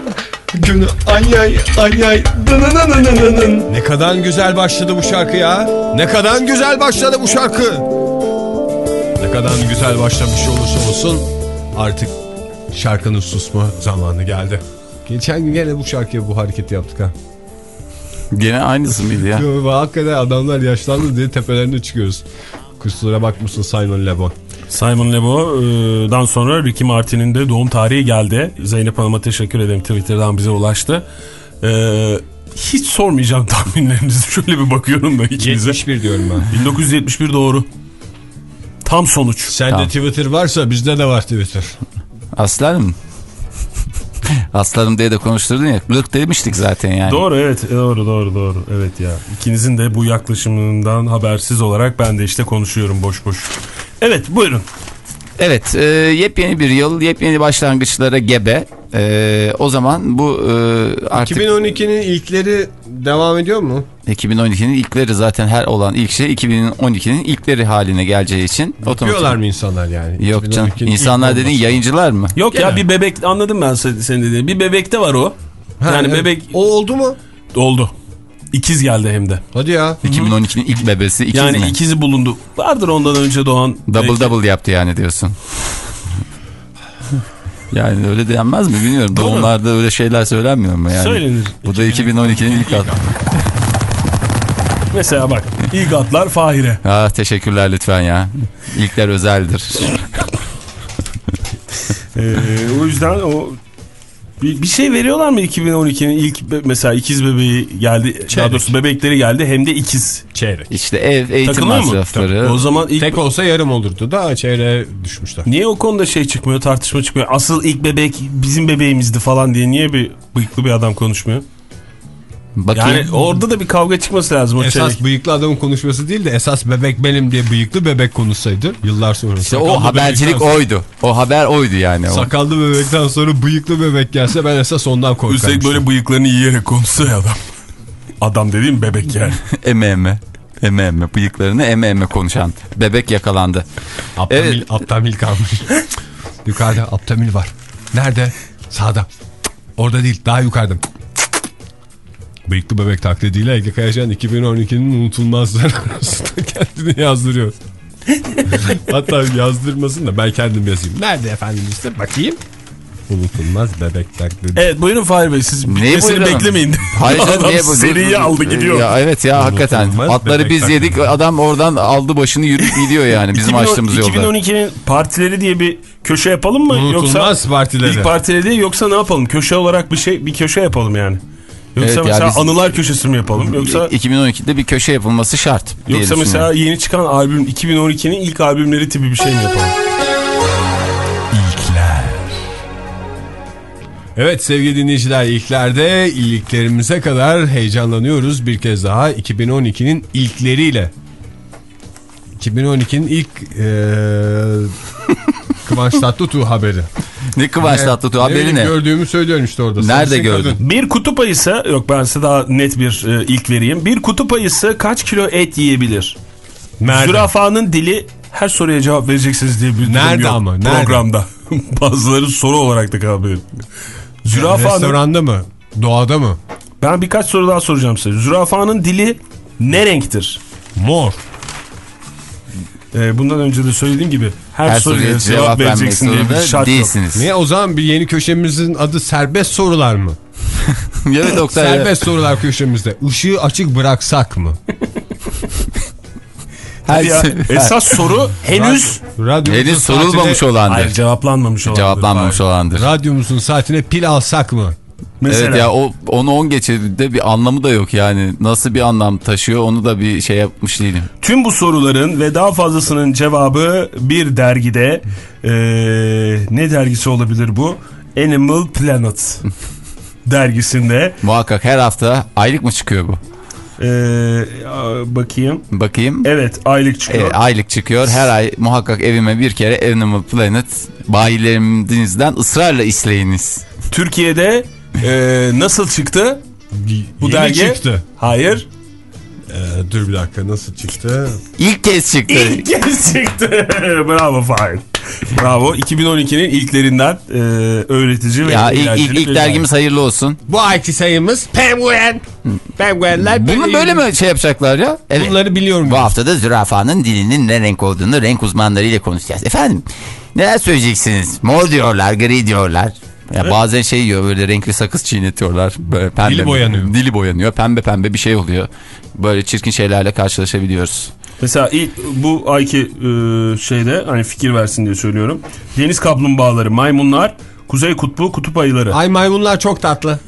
Gün ay ay ay ay dın dın dın dın dın dın Ne kadar güzel başladı bu şarkı ya. Ne kadar güzel başladı bu şarkı. Ne kadar güzel başlamış olursa olsun artık şarkının susma zamanı geldi. Geçen gün gene bu şarkıya bu hareketi yaptık ha. Gene aynısı mıydı ya? Yo, hakikaten adamlar yaşlandı diye tepelerine çıkıyoruz. Kusura bakmışsın Simon Le Bon. Simon Le Bon'dan sonra Ricky Martin'in de doğum tarihi geldi. Zeynep Hanım'a teşekkür ederim. Twitter'dan bize ulaştı. Ee, hiç sormayacağım tahminlerinizi. Şöyle bir bakıyorum da ikinize. 71 diyorum ben. 1971 doğru. Tam sonuç. Sende Tamam. Twitter varsa bizde de var Twitter. Aslanım. Aslanım diye de konuşturdun ya. Lık demiştik zaten yani. Doğru evet doğru doğru doğru. Evet ya ikinizin de bu yaklaşımından habersiz olarak ben de işte konuşuyorum boş boş. Evet buyurun. Evet e, yepyeni bir yıl yepyeni başlangıçlara gebe. E, o zaman bu e, artık 2012'nin ilkleri devam ediyor mu? 2012'nin ilkleri zaten her olan ilk şey 2012'nin ilkleri haline geleceği için. Yapıyorlar mı insanlar yani? Yok canım 2012'nin insanlar dediğin olması. yayıncılar mı? Yok ya Gene. bir bebek anladım ben sen- senin dediğin. Bir bebekte var o. Ha, yani evet. bebek O oldu mu? oldu. İkiz geldi hem de. Hadi ya. 2012'nin ilk bebesi ikiz yani mi? ikizi bulundu. Vardır ondan önce doğan. Double belki. double yaptı yani diyorsun. yani öyle denmez mi bilmiyorum. Doğru. Doğumlarda öyle şeyler söylenmiyor mu yani? Söylenir. Bu da 2012'nin ilk adı. Mesela bak ilk atlar Fahir'e. Ah teşekkürler lütfen ya. İlkler özeldir. Ee, o yüzden o bir, bir şey veriyorlar mı 2012'nin ilk be- mesela ikiz bebeği geldi. Daha Çeyrek. doğrusu bebekleri geldi hem de ikiz. Çeyrek. İşte ev, eğitim Takılıyor mu? masrafları. O zaman ilk Tek olsa yarım olurdu da çeyreğe düşmüşler. Niye o konuda şey çıkmıyor tartışma çıkmıyor. Asıl ilk bebek bizim bebeğimizdi falan diye niye bir bıyıklı bir adam konuşmuyor? Bakayım. Yani orada da bir kavga çıkması lazım o Esas çeyrek. bıyıklı adamın konuşması değil de esas bebek benim diye bıyıklı bebek konuşsaydı yıllar sonra. İşte o habercilik bebekten- oydu. O haber oydu yani. O. Sakallı bebekten sonra bıyıklı bebek gelse ben esas ondan korkarım. Üstelik böyle bıyıklarını yiyerek konuşsa ya adam. Adam dediğim bebek yani. eme eme. Eme eme. Bıyıklarını eme eme konuşan. Bebek yakalandı. Aptal, Evet. mil, aptal mil kalmış. Yukarıda Aptamil var. Nerede? Sağda. Orada değil daha yukarıda. Bıyıklı bebek taklidiyle Ege Kayacan 2012'nin unutulmazları arasında kendini yazdırıyor. Hatta yazdırmasın da ben kendim yazayım. Nerede efendim işte bakayım. Unutulmaz bebek taklidi. Evet buyurun Fahir Bey siz bitmesini beklemeyin. Hayır canım, Adam niye bu? seriyi aldı gidiyor. Ya evet ya hakikaten. Unutulmaz Atları bebek biz taklidi. yedik adam oradan aldı başını yürüyüp gidiyor yani bizim 2010 açtığımız yolda. 2012'nin partileri diye bir köşe yapalım mı? Unutulmaz yoksa partileri. İlk partileri değil yoksa ne yapalım? Köşe olarak bir şey bir köşe yapalım yani. Yoksa Evet ya, mesela biz- anılar köşesi mi yapalım? Yoksa 2012'de bir köşe yapılması şart. yoksa mesela yeni çıkan albüm 2012'nin ilk albümleri tipi bir şey mi yapalım? İlkler. Evet sevgili dinleyiciler ilklerde iliklerimize kadar heyecanlanıyoruz bir kez daha 2012'nin ilkleriyle. 2012'nin ilk eee Kıvanç Tatlıtuğ haberi. Ne Kıvanç Tatlıtuğ haberi ne? Gördüğümü söylüyorum işte orada. Nerede Sarışın gördün? Bir kutup ayısı yok ben size daha net bir e, ilk vereyim. Bir kutup ayısı kaç kilo et yiyebilir? Nerede? Zürafanın dili her soruya cevap vereceksiniz diye bir durum Nerede yok ama, nerede? programda. Bazıları soru olarak da kabul ediyor. Zürafanın Restoranda mı? Doğada mı? ben birkaç soru daha soracağım size. Zürafanın dili ne renktir? Mor. Ee, bundan önce de söylediğim gibi her, Her soruya soruya cevap, vermek vereceksin diye bir zorunda şart yok. değilsiniz. Niye o zaman bir yeni köşemizin adı serbest sorular mı? evet Oktay. Serbest sorular köşemizde. Işığı açık bıraksak mı? Her Ya, şey- esas soru henüz Radyomuzun Henüz sorulmamış olandır. Hayır, cevaplanmamış olan. Cevaplanmamış olandır. Radyomuzun saatine pil alsak mı? Mesela Evet ya o onu 10 geçirdiğinde bir anlamı da yok yani. Nasıl bir anlam taşıyor onu da bir şey yapmış değilim. tüm bu soruların ve daha fazlasının cevabı bir dergide ee, ne dergisi olabilir bu? Animal Planet dergisinde Muhakkak her hafta aylık mı çıkıyor bu? ee, bakayım. Bakayım. Evet aylık çıkıyor. E, aylık çıkıyor. Her ay muhakkak evime bir kere Animal Planet bayilerimizden ısrarla isleyiniz. Türkiye'de ee, nasıl çıktı bu Yeni dergi? çıktı. Hayır. Ee, dur bir dakika nasıl çıktı? İlk kez çıktı. İlk kez çıktı. Bravo Fahir. Bravo. 2012'nin ilklerinden e, öğretici ve ya ilk, ilk, ilk dergimiz hayırlı olsun. Bu ayki sayımız penguen. Penguenler. Bunu böyle mi şey yapacaklar ya? Evet. Bunları biliyorum. Bu hafta da zürafanın dilinin ne renk olduğunu renk uzmanlarıyla konuşacağız. Efendim neler söyleyeceksiniz? Mor diyorlar, gri diyorlar. Ya bazen şey yiyor böyle renkli sakız çiğnetiyorlar. Böyle pembe, Dili boyanıyor. Dili boyanıyor. Pembe pembe bir şey oluyor. Böyle çirkin şeylerle karşılaşabiliyoruz. Mesela ilk bu ayki e, şeyde hani fikir versin diye söylüyorum. Deniz kaplumbağaları, maymunlar, kuzey kutbu, kutup ayıları. Ay maymunlar çok tatlı.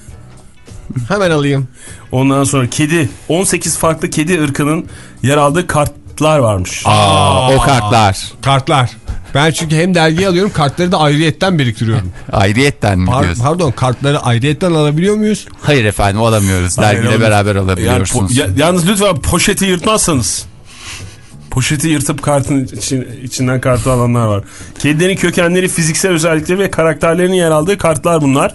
Hemen alayım. Ondan sonra kedi. 18 farklı kedi ırkının yer aldığı kartlar varmış. Aa, o kartlar. Kartlar. Ben çünkü hem dergi alıyorum kartları da ayrıyetten biriktiriyorum. Ayrıyetten mi Par- diyorsun? pardon kartları ayrıyetten alabiliyor muyuz? Hayır efendim alamıyoruz. Dergiyle beraber Yani alabiliyorsunuz. po- ya- yalnız lütfen poşeti yırtmazsanız. Poşeti yırtıp kartın için, içinden kartı alanlar var. Kedilerin kökenleri, fiziksel özellikleri ve karakterlerinin yer aldığı kartlar bunlar.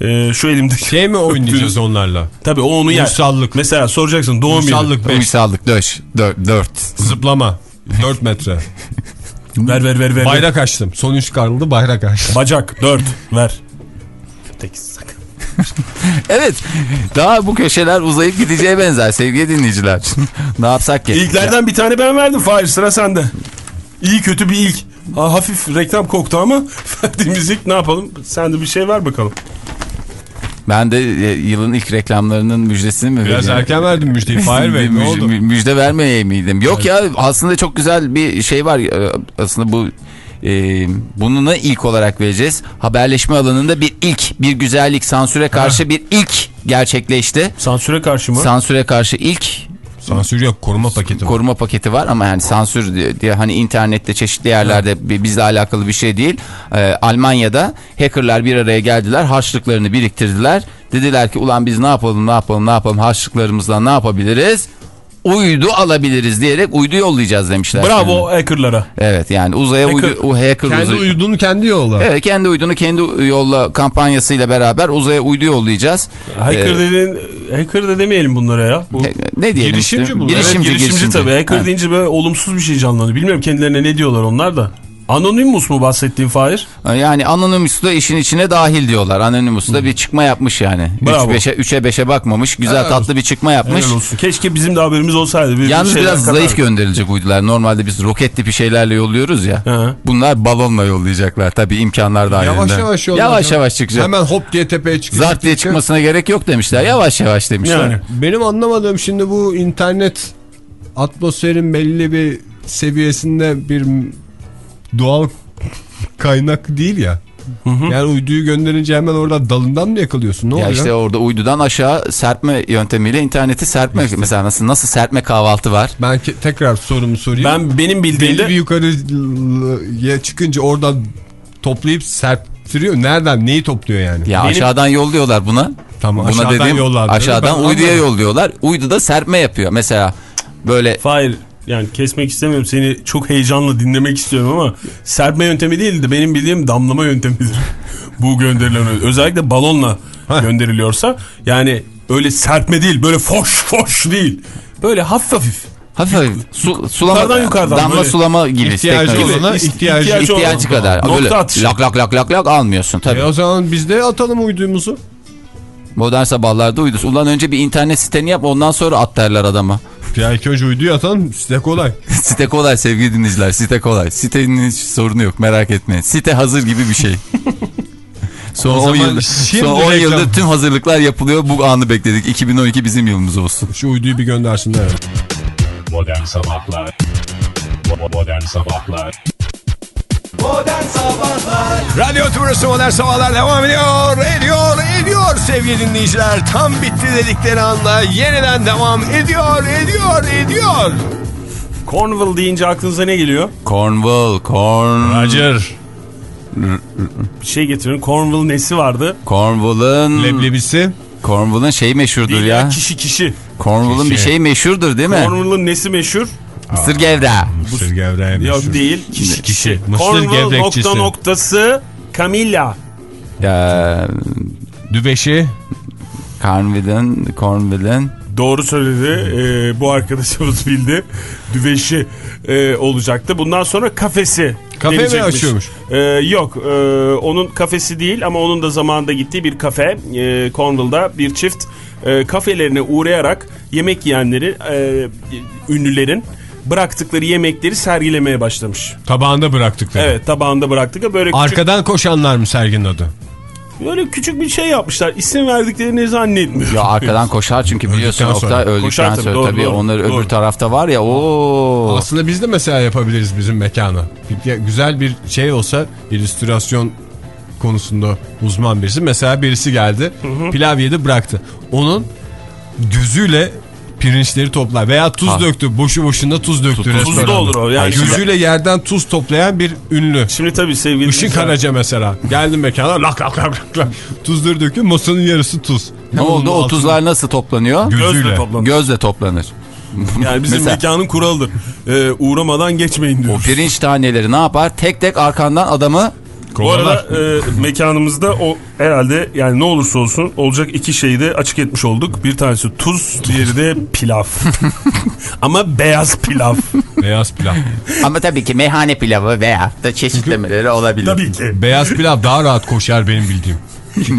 Ee, şu elimdeki. Şey mi oynayacağız onlarla? Tabii o onu yer. Uysallık. Mesela soracaksın doğum yeri. Uysallık 5. Uysallık 4. 4. Zıplama. 4 metre. Ver ver ver ver. Bayrak açtım. Son 3 karıldı bayrak açtım. Bacak 4 ver. Tek sakın. Evet. Daha bu köşeler uzayıp gideceğe benzer sevgili dinleyiciler. ne yapsak ki? İlklerden bir tane ben verdim. Fahir sıra sende. İyi kötü bir ilk. Ha, hafif reklam koktu ama verdiğimiz ilk ne yapalım? Sen de bir şey ver bakalım. Ben de e, yılın ilk reklamlarının müjdesini mi Biraz vereyim? erken verdim müjdeyi. Fahir Bey ne oldu? mü- Müjde vermeye miydim? Yok ya aslında çok güzel bir şey var. Ee, Aslında bu e, bununla ilk olarak vereceğiz. Haberleşme alanında bir ilk, bir güzellik, sansüre karşı bir ilk gerçekleşti. Sansüre karşı mı? Sansüre karşı ilk Sansür yok koruma paketi var. koruma paketi var ama yani sansür diye, hani internette çeşitli yerlerde bi- bizle alakalı bir şey değil. Ee, Almanya'da hackerlar bir araya geldiler, harçlıklarını biriktirdiler. Dediler ki ulan biz ne yapalım ne yapalım ne yapalım harçlıklarımızla ne yapabiliriz? Uydu alabiliriz diyerek uydu yollayacağız demişler. Bravo hackerlara. Evet yani uzaya Hacker- uydu o hacker Kendi uzay- uyuduğunu kendi yolla. Evet kendi uydunu kendi yolla kampanyasıyla beraber uzaya uydu yollayacağız. Hacker Ee, dediğin, hacker da demeyelim bunlara ya. Bu, ne, diyelim Girişimci işte? bunlar. Evet, Girişimci, girişimci, tabii. Hacker Ha. deyince böyle olumsuz bir şey canlanıyor. Bilmiyorum kendilerine ne diyorlar onlar da. Anonymous mu bahsettiğin Fahir? Yani Anonymous da işin içine dahil diyorlar. Anonymous da bir çıkma yapmış yani. Bravo. 3'e 3'e 5'e bakmamış. Güzel Helal tatlı bir çıkma yapmış. Keşke bizim de haberimiz olsaydı. Bir Yalnız şeyler biraz katardık. zayıf gönderilecek uydular. Normalde biz roket tipi şeylerle yolluyoruz ya. Hı. Bunlar balonla yollayacaklar. Tabii imkanlar dahilinde. Yavaş yavaş yollar. Yavaş yavaş çıkacak. Hemen hop diye tepeye çıkacak. Zart diye çıkmasına gerek yok demişler. Yavaş yavaş demişler. Yani. Benim anlamadığım şimdi bu internet atmosferin belli bir seviyesinde bir doğal kaynak değil ya. Yani uyduyu gönderince hemen orada dalından mı yakalıyorsun? Ne Ya oluyor? işte orada uydudan aşağı serpme yöntemiyle interneti serpme. Mesela nasıl nasıl serpme kahvaltı var. Ben tekrar sorumu sorayım. Ben benim belli bildiğimde bir yukarıya çıkınca oradan toplayıp serptiriyor. Nereden? Neyi topluyor yani? Ya Benim- aşağıdan yolluyorlar buna. Tamam, Buna aşağıdan yollar. Aşağıdan Ben uyduya anladım. yolluyorlar. Uydu da serpme yapıyor. Mesela böyle Fahir yani kesmek istemiyorum seni çok heyecanla dinlemek istiyorum ama serpme yöntemi değildi benim bildiğim damlama yöntemidir. Bu gönderilen özellikle balonla gönderiliyorsa yani öyle serpme değil böyle foş foş değil. Böyle hafif hafif. hafif hafif su, sulama, Yukarıdan yukarıdan damla böyle sulama gibi. İhtiyacı teknoloji. olana İst- ihtiyacı. ihtiyacı olan- kadar. Nokta Böyle atışı. lak lak lak lak lak almıyorsun tabii. E o zaman biz de atalım uydumuzu. Modern sabahlarda uydu. Ulan önce bir internet siteni yap ondan sonra at derler adama. Ya ilk önce uyduyu atalım size kolay. Site kolay sevgili dinleyiciler. Site kolay. Sitenin hiç sorunu yok merak etmeyin. Site hazır gibi bir şey. Son O 10 zaman yılda, şimdi son 10 reklam. yılda tüm hazırlıklar yapılıyor. Bu anı bekledik. 2012 bizim yılımız olsun. Şu uyduyu bir göndersinler. Modern Sabahlar Bo- Modern Sabahlar Radyo Tümrüsü Modern Sabahlar devam ediyor, ediyor, ediyor sevgili dinleyiciler. Tam bitti dedikleri anda yeniden devam ediyor, ediyor, ediyor. Cornwall deyince aklınıza ne geliyor? Cornwall, Corn... Roger. Bir şey getirin. Cornwall nesi vardı? Cornwall'ın... Leblebisi. Cornwall'ın şeyi meşhurdur Değil ya. Kişi kişi. Cornwall'ın bir şeyi meşhurdur değil mi? Cornwall'ın nesi meşhur? Mısır gevreği. Mısır gevreği Yok değil. Kişi kişi. Mısır Cornwall gevrekçisi. nokta noktası Camilla. Ya, Dübeşi. Cornwall'ın, Cornwall'ın... Doğru söyledi. Ee, bu arkadaşımız bildi. Düveşi e, olacaktı. Bundan sonra kafesi. Kafe mi açıyormuş? Ee, yok. e, onun kafesi değil ama onun da zamanında gittiği bir kafe. E, Cornwall'da bir çift e, kafelerine uğrayarak yemek yiyenleri, e, ünlülerin bıraktıkları yemekleri sergilemeye başlamış. Tabağında bıraktıkları. Evet tabağında bıraktık. Böyle küçük, Arkadan koşanlar mı serginin adı? böyle küçük bir şey yapmışlar. İsim verdiklerini zannetmiyorum. Ya arkadan koşar çünkü biliyorsun Öldükten sonra. Oktay öldükten Koşar tabii, sonra doğru, tabii doğru, onlar doğru. öbür tarafta var ya o Aslında biz de mesela yapabiliriz bizim mekanı. Bir- Güzel bir şey olsa illüstrasyon konusunda uzman birisi. Mesela birisi geldi pilav yedi bıraktı. Onun gözüyle pirinçleri toplar veya tuz Ha. döktü. Boşu boşuna tuz döktü Tuzlu restoranda. da olur o. Yani Gözüyle yerden tuz toplayan bir ünlü. Şimdi tabii sevgili Işın Karaca mesela. Geldi mekana lak lak lak lak lak. Tuzları döküyor masanın yarısı tuz. ne Onun oldu o tuzlar nasıl toplanıyor? Gözüyle. Gözle toplanır. Gözle toplanır. Yani bizim Mesela- mekanın kuralıdır. Ee, uğramadan geçmeyin O diyor. pirinç taneleri ne yapar? Tek tek arkandan adamı Bu arada e, mekanımızda o herhalde yani ne olursa olsun olacak iki şeyi de açık etmiş olduk. Bir tanesi tuz, diğeri de pilav. Ama beyaz pilav. Beyaz pilav. ama tabii ki meyhane pilavı veya da çeşitlemeleri olabilir. Tabii ki. Beyaz pilav daha rahat koşar benim bildiğim.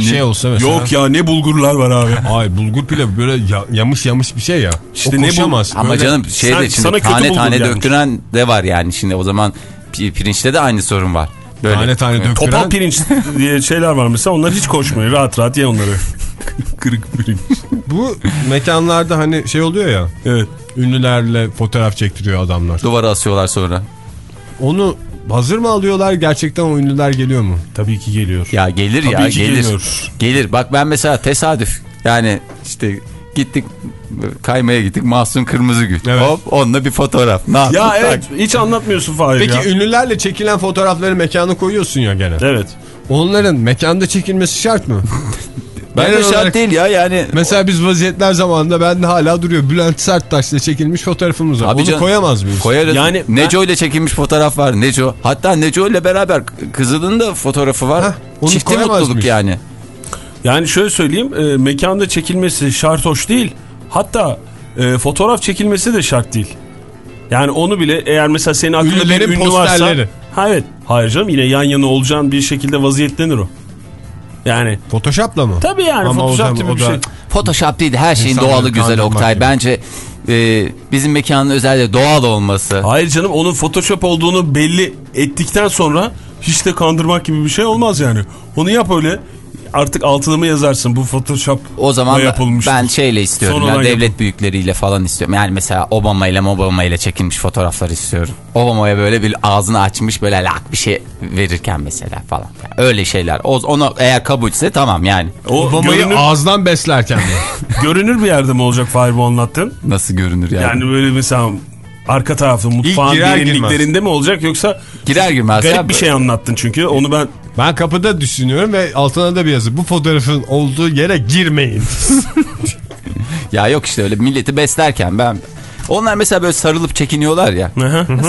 Şey olsa mesela. Yok ya ne bulgurlar var abi. Ay bulgur pilavı böyle ya- yamış yamış bir şey ya. İşte o ne koşamaz. Ama Böyle- canım şey Sen- de şimdi tane tane döktüren de var yani şimdi o zaman pi- pirinçte de aynı sorun var. Böyle. Tane tane döktüren. Topal pirinç diye şeyler var mesela onlar hiç koşmuyor. Rahat rahat ye onları. Kırık pirinç. Bu mekanlarda hani şey oluyor ya. Evet. Ünlülerle fotoğraf çektiriyor adamlar. Duvara asıyorlar sonra. Onu hazır mı alıyorlar gerçekten o ünlüler geliyor mu? Tabii ki geliyor. Ya gelir Tabii ya ki gelir. geliyor. Gelir. Bak ben mesela tesadüf yani işte gittik kaymaya gittik Mahsun Kırmızıgül. Evet. Hop onunla bir fotoğraf. Ne yaptık? Ya evet hiç anlatmıyorsun Fahir Peki ya. ünlülerle çekilen fotoğrafları mekana koyuyorsun ya gene. Evet. Onların mekanda çekilmesi şart mı? Bence Genel şart değil ya yani. Mesela biz vaziyetler zamanında bende hala duruyor. Bülent Serttaş'la çekilmiş fotoğrafımız var. Abi Onu canım, koyamaz mıyız? Koyarız. Yani ben- Neco ile çekilmiş fotoğraf var. Neco. Hatta Neco ile beraber kızının da fotoğrafı var. Heh, koyamaz mutluluk mıyız? yani. Yani şöyle söyleyeyim e, mekanda çekilmesi şart hoş değil. Hatta e, fotoğraf çekilmesi de şart değil. Yani onu bile eğer mesela senin aklında bir Ünlülerin ünlü varsa. posterleri. Ha evet Hayır canım yine yan yana olacağın bir şekilde vaziyetlenir o. Yani Photoshop'la mı? tabii yani Ama Photoshop gibi bir da- şey. Photoshop değil de her şeyin İnsanları doğalı güzel Oktay. gibi. Bence e, bizim mekanın özelliği doğal olması. Hayır canım onun Photoshop olduğunu belli ettikten sonra hiç de kandırmak gibi bir şey olmaz yani. Onu yap öyle artık altına mı yazarsın bu Photoshop O zaman yapılmış. ben şeyle istiyorum. Ya, devlet yapıl- büyükleriyle falan istiyorum. Yani mesela Obama ile Obama ile çekilmiş fotoğraflar istiyorum. Obama'ya böyle bir ağzını açmış böyle lak bir şey verirken mesela falan. Yani öyle şeyler. O, onu eğer kabulse tamam yani. Obama'yı görünür, ağızdan beslerken mi? görünür bir yerde mi olacak Fahir bu anlattın? Nasıl görünür yani? Yani böyle mesela arka tarafta mutfağın derinliklerinde mi olacak yoksa Girer girmez. garip ya, bir şey anlattın çünkü onu ben Ben kapıda düşünüyorum ve altına da bir yazı. Bu fotoğrafın olduğu yere girmeyin. Ya yok işte öyle milleti beslerken ben... Onlar mesela böyle sarılıp çekiniyorlar ya.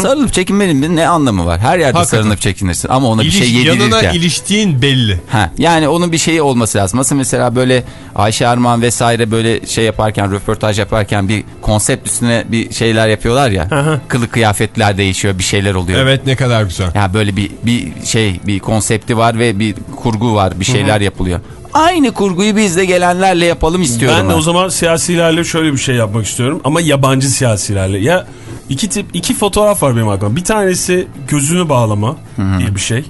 sarılıp çekinmenin ne anlamı var? Her yerde Hakikaten. sarılıp çekinirsin ama ona bir İliş, şey yanına yedirirken. iliştiğin belli. Ha, yani onun bir şeyi olması lazım. Nasıl mesela böyle Ayşe Arman vesaire böyle şey yaparken, röportaj yaparken bir konsept üstüne bir şeyler yapıyorlar ya. kılık kıyafetler değişiyor, bir şeyler oluyor. Evet ne kadar güzel. Ya böyle bir bir şey, bir konsepti var ve bir kurgu var, bir şeyler yapılıyor. Aynı kurguyu biz de gelenlerle yapalım istiyorum. ben de o zaman siyasilerle şöyle bir şey yapmak istiyorum ama yabancı siyasilerle. Ya iki tip iki fotoğraf var benim aklıma. Bir tanesi gözünü bağlama diye bir şey.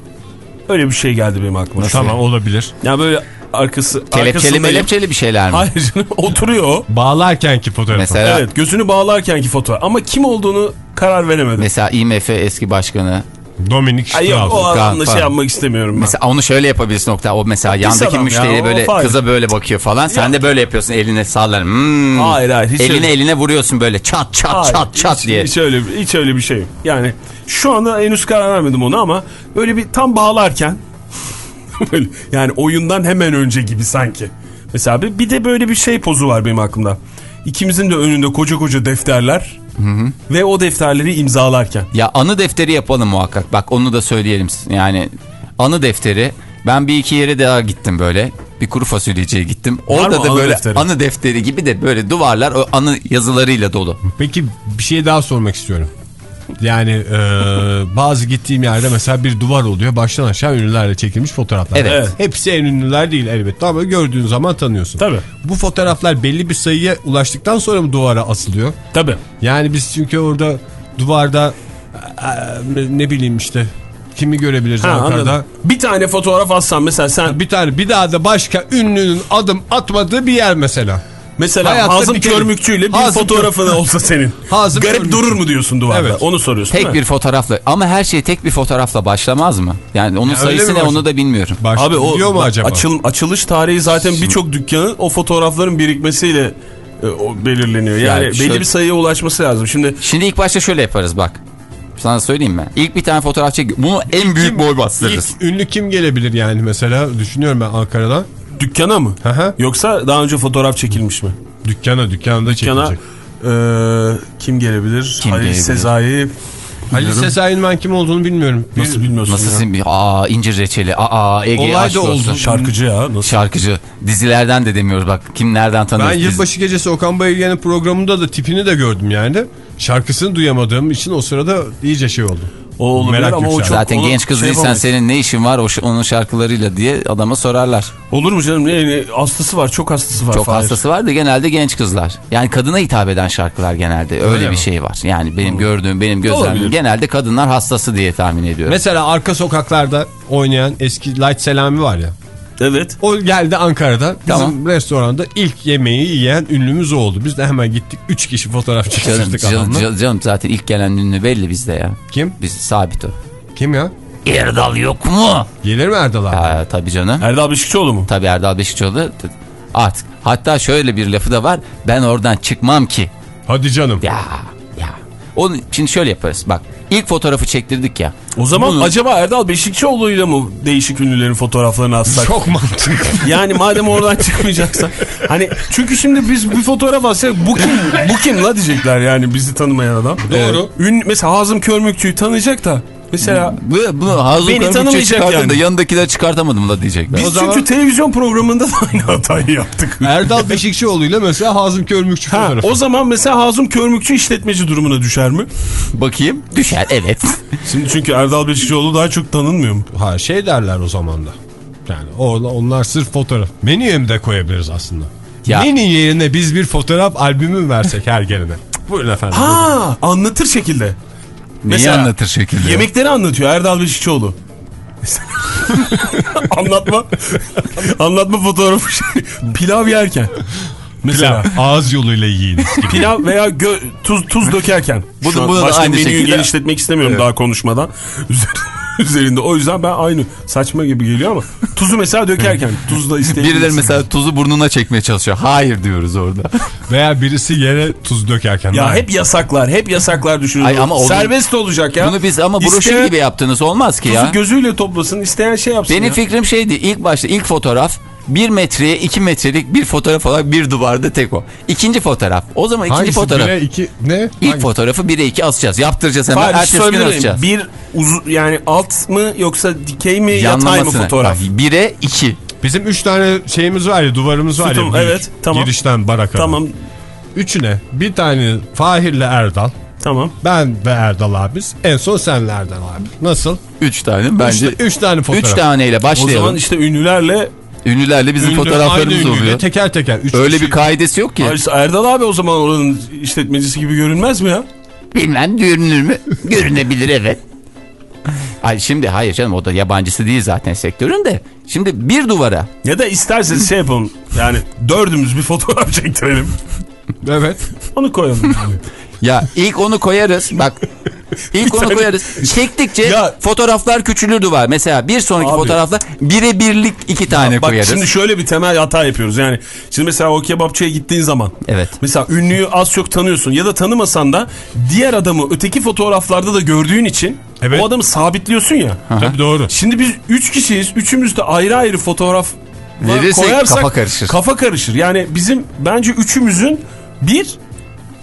Öyle bir şey geldi benim aklıma. Tamam olabilir. Ya böyle arkası Kelepçeli melepçeli bir şeyler mi? Hayır oturuyor. Bağlarkenki fotoğrafı. Mesela Evet gözünü bağlarkenki fotoğraf ama kim olduğunu karar veremedim. mesela IMF eski başkanı. Dominik yok o Strauss. anlamda şey yapmak istemiyorum ben. Mesela onu şöyle yapabilirsin nokta. O mesela Pis yandaki adam müşteriye ya, o böyle fayda. kıza böyle bakıyor falan. Sen de böyle yapıyorsun eline sallar. Hmm. Hayır, hayır, hiç Eline öyle- eline vuruyorsun böyle çat çat Hayır, çat çat hiç, diye. Hiç öyle, hiç öyle bir şey yok. Yani şu anda henüz karar vermedim onu ama böyle bir tam bağlarken böyle, yani oyundan hemen önce gibi sanki. Mesela bir, bir de böyle bir şey pozu var benim aklımda. İkimizin de önünde koca koca defterler ve o defterleri imzalarken. Ya anı defteri yapalım muhakkak. Bak onu da söyleyelim. Yani anı defteri. Ben bir iki yere daha gittim böyle. Bir kuru fasulyeciye gittim. Orada da anı böyle defteri? anı defteri gibi de böyle duvarlar o anı yazılarıyla dolu. Peki bir şey daha sormak istiyorum. Yani e, bazı gittiğim yerde mesela bir duvar oluyor. Baştan aşağı ünlülerle çekilmiş fotoğraflar. Evet. Evet. Hepsi en ünlüler değil elbette ama gördüğün zaman tanıyorsun. Tabii. Bu fotoğraflar belli bir sayıya ulaştıktan sonra mı duvara asılıyor? Tabii. Yani biz çünkü orada duvarda e, ne bileyim işte kimi görebiliriz Ha, Ankara'da? anladım. Bir tane fotoğraf atsan mesela sen Bir tane bir daha da başka ünlünün adım atmadığı bir yer mesela. Mesela Hayatta Hazım bir Körmükçü'yle bir Hazım fotoğrafın olsa senin. Hazım Garip Körmükçü. durur mu diyorsun duvarda? Evet. Onu soruyorsun Tek bir fotoğrafla ama her şey tek bir fotoğrafla başlamaz mı? Yani onun öyle sayısı ne onu da bilmiyorum. Abi o Başlıyor mu acaba? açıl- açılış tarihi zaten birçok dükkanın o fotoğrafların birikmesiyle e, o belirleniyor. Yani, Yani belli şöyle- bir sayıya ulaşması lazım. Şimdi Şimdi ilk başta şöyle yaparız bak. Sana söyleyeyim mi? İlk bir tane fotoğraf çek. Bunu en büyük Kim- boy bastırırız. İlk ünlü kim gelebilir yani mesela düşünüyorum ben Ankara'dan. Dükkana mı? Hı hı. Yoksa daha önce fotoğraf çekilmiş mi? Dükkana dükkanda Dükkana çekilecek. e, kim gelebilir? Kim Halil gelebilir? Sezai. Ali Sezai'nin ben kim olduğunu bilmiyorum. Nasıl bilmiyorsun Nasıl ya? aa incir reçeli aa Ege Olay da oldu. Şarkıcı ya. Nasıl? Şarkıcı. Dizilerden de demiyoruz bak. Kim nereden tanıyoruz Ben yılbaşı gecesi Okan Bayülgen'in programında da tipini de gördüm yani. Şarkısını duyamadığım için o sırada iyice şey oldu. O olabilir Merak ama o çok... Zaten genç kız şey senin ne işin var o onun şarkılarıyla diye adama sorarlar. Olur mu canım? Ne, ne, hastası var. Çok hastası var. Çok Fahir. hastası var da genelde genç kızlar. Yani kadına hitap eden şarkılar genelde. Öyle, bir mi? şey var. Yani benim gördüğüm, benim gözlemim genelde kadınlar hastası diye tahmin ediyorum. Mesela arka sokaklarda oynayan eski Light Selami var ya. Evet. O geldi Ankara'da bizim Tamam. restoranda ilk yemeği yiyen ünlümüz oldu. Biz de hemen gittik 3 kişi fotoğraf çektirdik canım, canım, canım zaten ilk gelen ünlü belli bizde ya. Kim? Biz sabit o. Kim ya? Erdal yok mu? Gelir mi Erdal abi? Ha, tabii canım. Erdal Beşikçioğlu mu? Tabii Erdal Beşikçioğlu artık. Hatta şöyle bir lafı da var. Ben oradan çıkmam ki. Hadi canım. Ya ya. Onu şimdi şöyle yaparız. Bak ilk fotoğrafı çektirdik ya. O zaman Bunu- acaba Erdal Beşikçioğlu'yla mı değişik ünlülerin fotoğraflarını atsak? Çok mantıklı. Yani madem oradan çıkmayacaksa. Hani çünkü şimdi biz bir fotoğraf atsak bu kim? Bu kim la diyecekler yani bizi tanımayan adam. Doğru. Ün, mesela Hazım Körmükçü'yü tanıyacak da Mesela Bu, bunu Hazım Beni tanımayacak yani. da yanındakiler çıkartamadım la diyecekler. biz O zaman- çünkü televizyon programında da aynı hatayı yaptık. Erdal Beşikçioğlu ile mesela Hazım Körmükçü Ha, o zaman mesela Hazım Körmükçü işletmeci durumuna düşer mi? Bakayım. Düşer evet. Şimdi çünkü Erdal Beşikçioğlu daha çok tanınmıyor mu? Ha şey derler o zaman da. Yani onlar sırf fotoğraf. Menüye mi de koyabiliriz aslında? Ya. Menü yerine biz bir fotoğraf albümü mü versek her gelene? Buyurun efendim. Ha, anlatır şekilde. Neyi Mesela anlatır şekilde? Yemekleri anlatıyor Erdal Beşikçioğlu. anlatma. anlatma fotoğrafı. şey. Pilav yerken. Mesela Pilav, ağız yoluyla yiyin. pilav veya gö- tuz tuz dökerken. Bu da- bu da başka aynı menüyü şekilde. genişletmek istemiyorum daha konuşmadan. Üzerinde. O yüzden ben aynı saçma gibi geliyor ama tuzu mesela dökerken tuzla isteyebilirsin. Birileri mesela tuzu burnuna çekmeye çalışıyor. Hayır diyoruz orada. Veya birisi yere tuz dökerken. Ya hep yasaklar, hep yasaklar düşünüyoruz. Ay ama olur. Serbest olacak ya. Bunu biz ama broşür İsteyen gibi yaptınız olmaz ki Tuzu ya. gözüyle toplasın, isteyen şey yapsın Benim ya. fikrim şeydi ilk başta ilk fotoğraf 1 metreye 2 metrelik bir fotoğraf olarak bir duvarda tek o. İkinci fotoğraf. O zaman ikinci Hangisi? fotoğraf. Bire, iki, ne? İlk Hangi- fotoğrafı 1'e 2 asacağız. Yaptıracağız hemen. Hayır, Ertesi gün asacağız. Bir uzun yani alt mı yoksa dikey mi yatay mı fotoğraf? Bak, 1'e 2. Bizim üç tane şeyimiz var ya duvarımız var Sütun, ya. büyük. evet, tamam. Girişten baraka. Tamam, Üçüne bir tane Fahir'le Erdal. tamam. Ben ve Erdal abimiz. En son senle Erdal abi. Nasıl? 3 tane bence. Üç, üç tane 3 fotoğraf. taneyle O başlayalım. zaman işte ünlülerle Ünlülerle bizim Ünlü, fotoğraflarımız aynı oluyor. Teker teker. Üç Öyle kişi. bir kaidesi yok ki. Ay, Erdal abi o zaman oranın işletmecisi gibi görünmez mi ya? Bilmem görünür mü? Görünebilir evet. Ay şimdi hayır canım o da yabancısı değil zaten sektörün de. Şimdi bir duvara Ya da isterseniz şey yapalım. Yani dördümüz bir fotoğraf çektirelim. Evet. Onu koyalım. ya ilk onu koyarız bak. İlk onu koyarız. Çektikçe Ya- fotoğraflar küçülür duvar. Mesela bir sonraki Abi. fotoğrafta bire birlik iki tane Bak koyarız. şimdi şöyle bir temel hata yapıyoruz. Yani şimdi mesela o kebapçıya gittiğin zaman. Evet. Mesela ünlüyü az çok tanıyorsun ya da tanımasan da diğer adamı öteki fotoğraflarda da gördüğün için Evet. o adamı sabitliyorsun ya. Tabii doğru. Şimdi biz üç kişiyiz. Üçümüz de ayrı ayrı fotoğraf Verirsek koyarsak kafa karışır. Kafa karışır. Yani bizim bence üçümüzün bir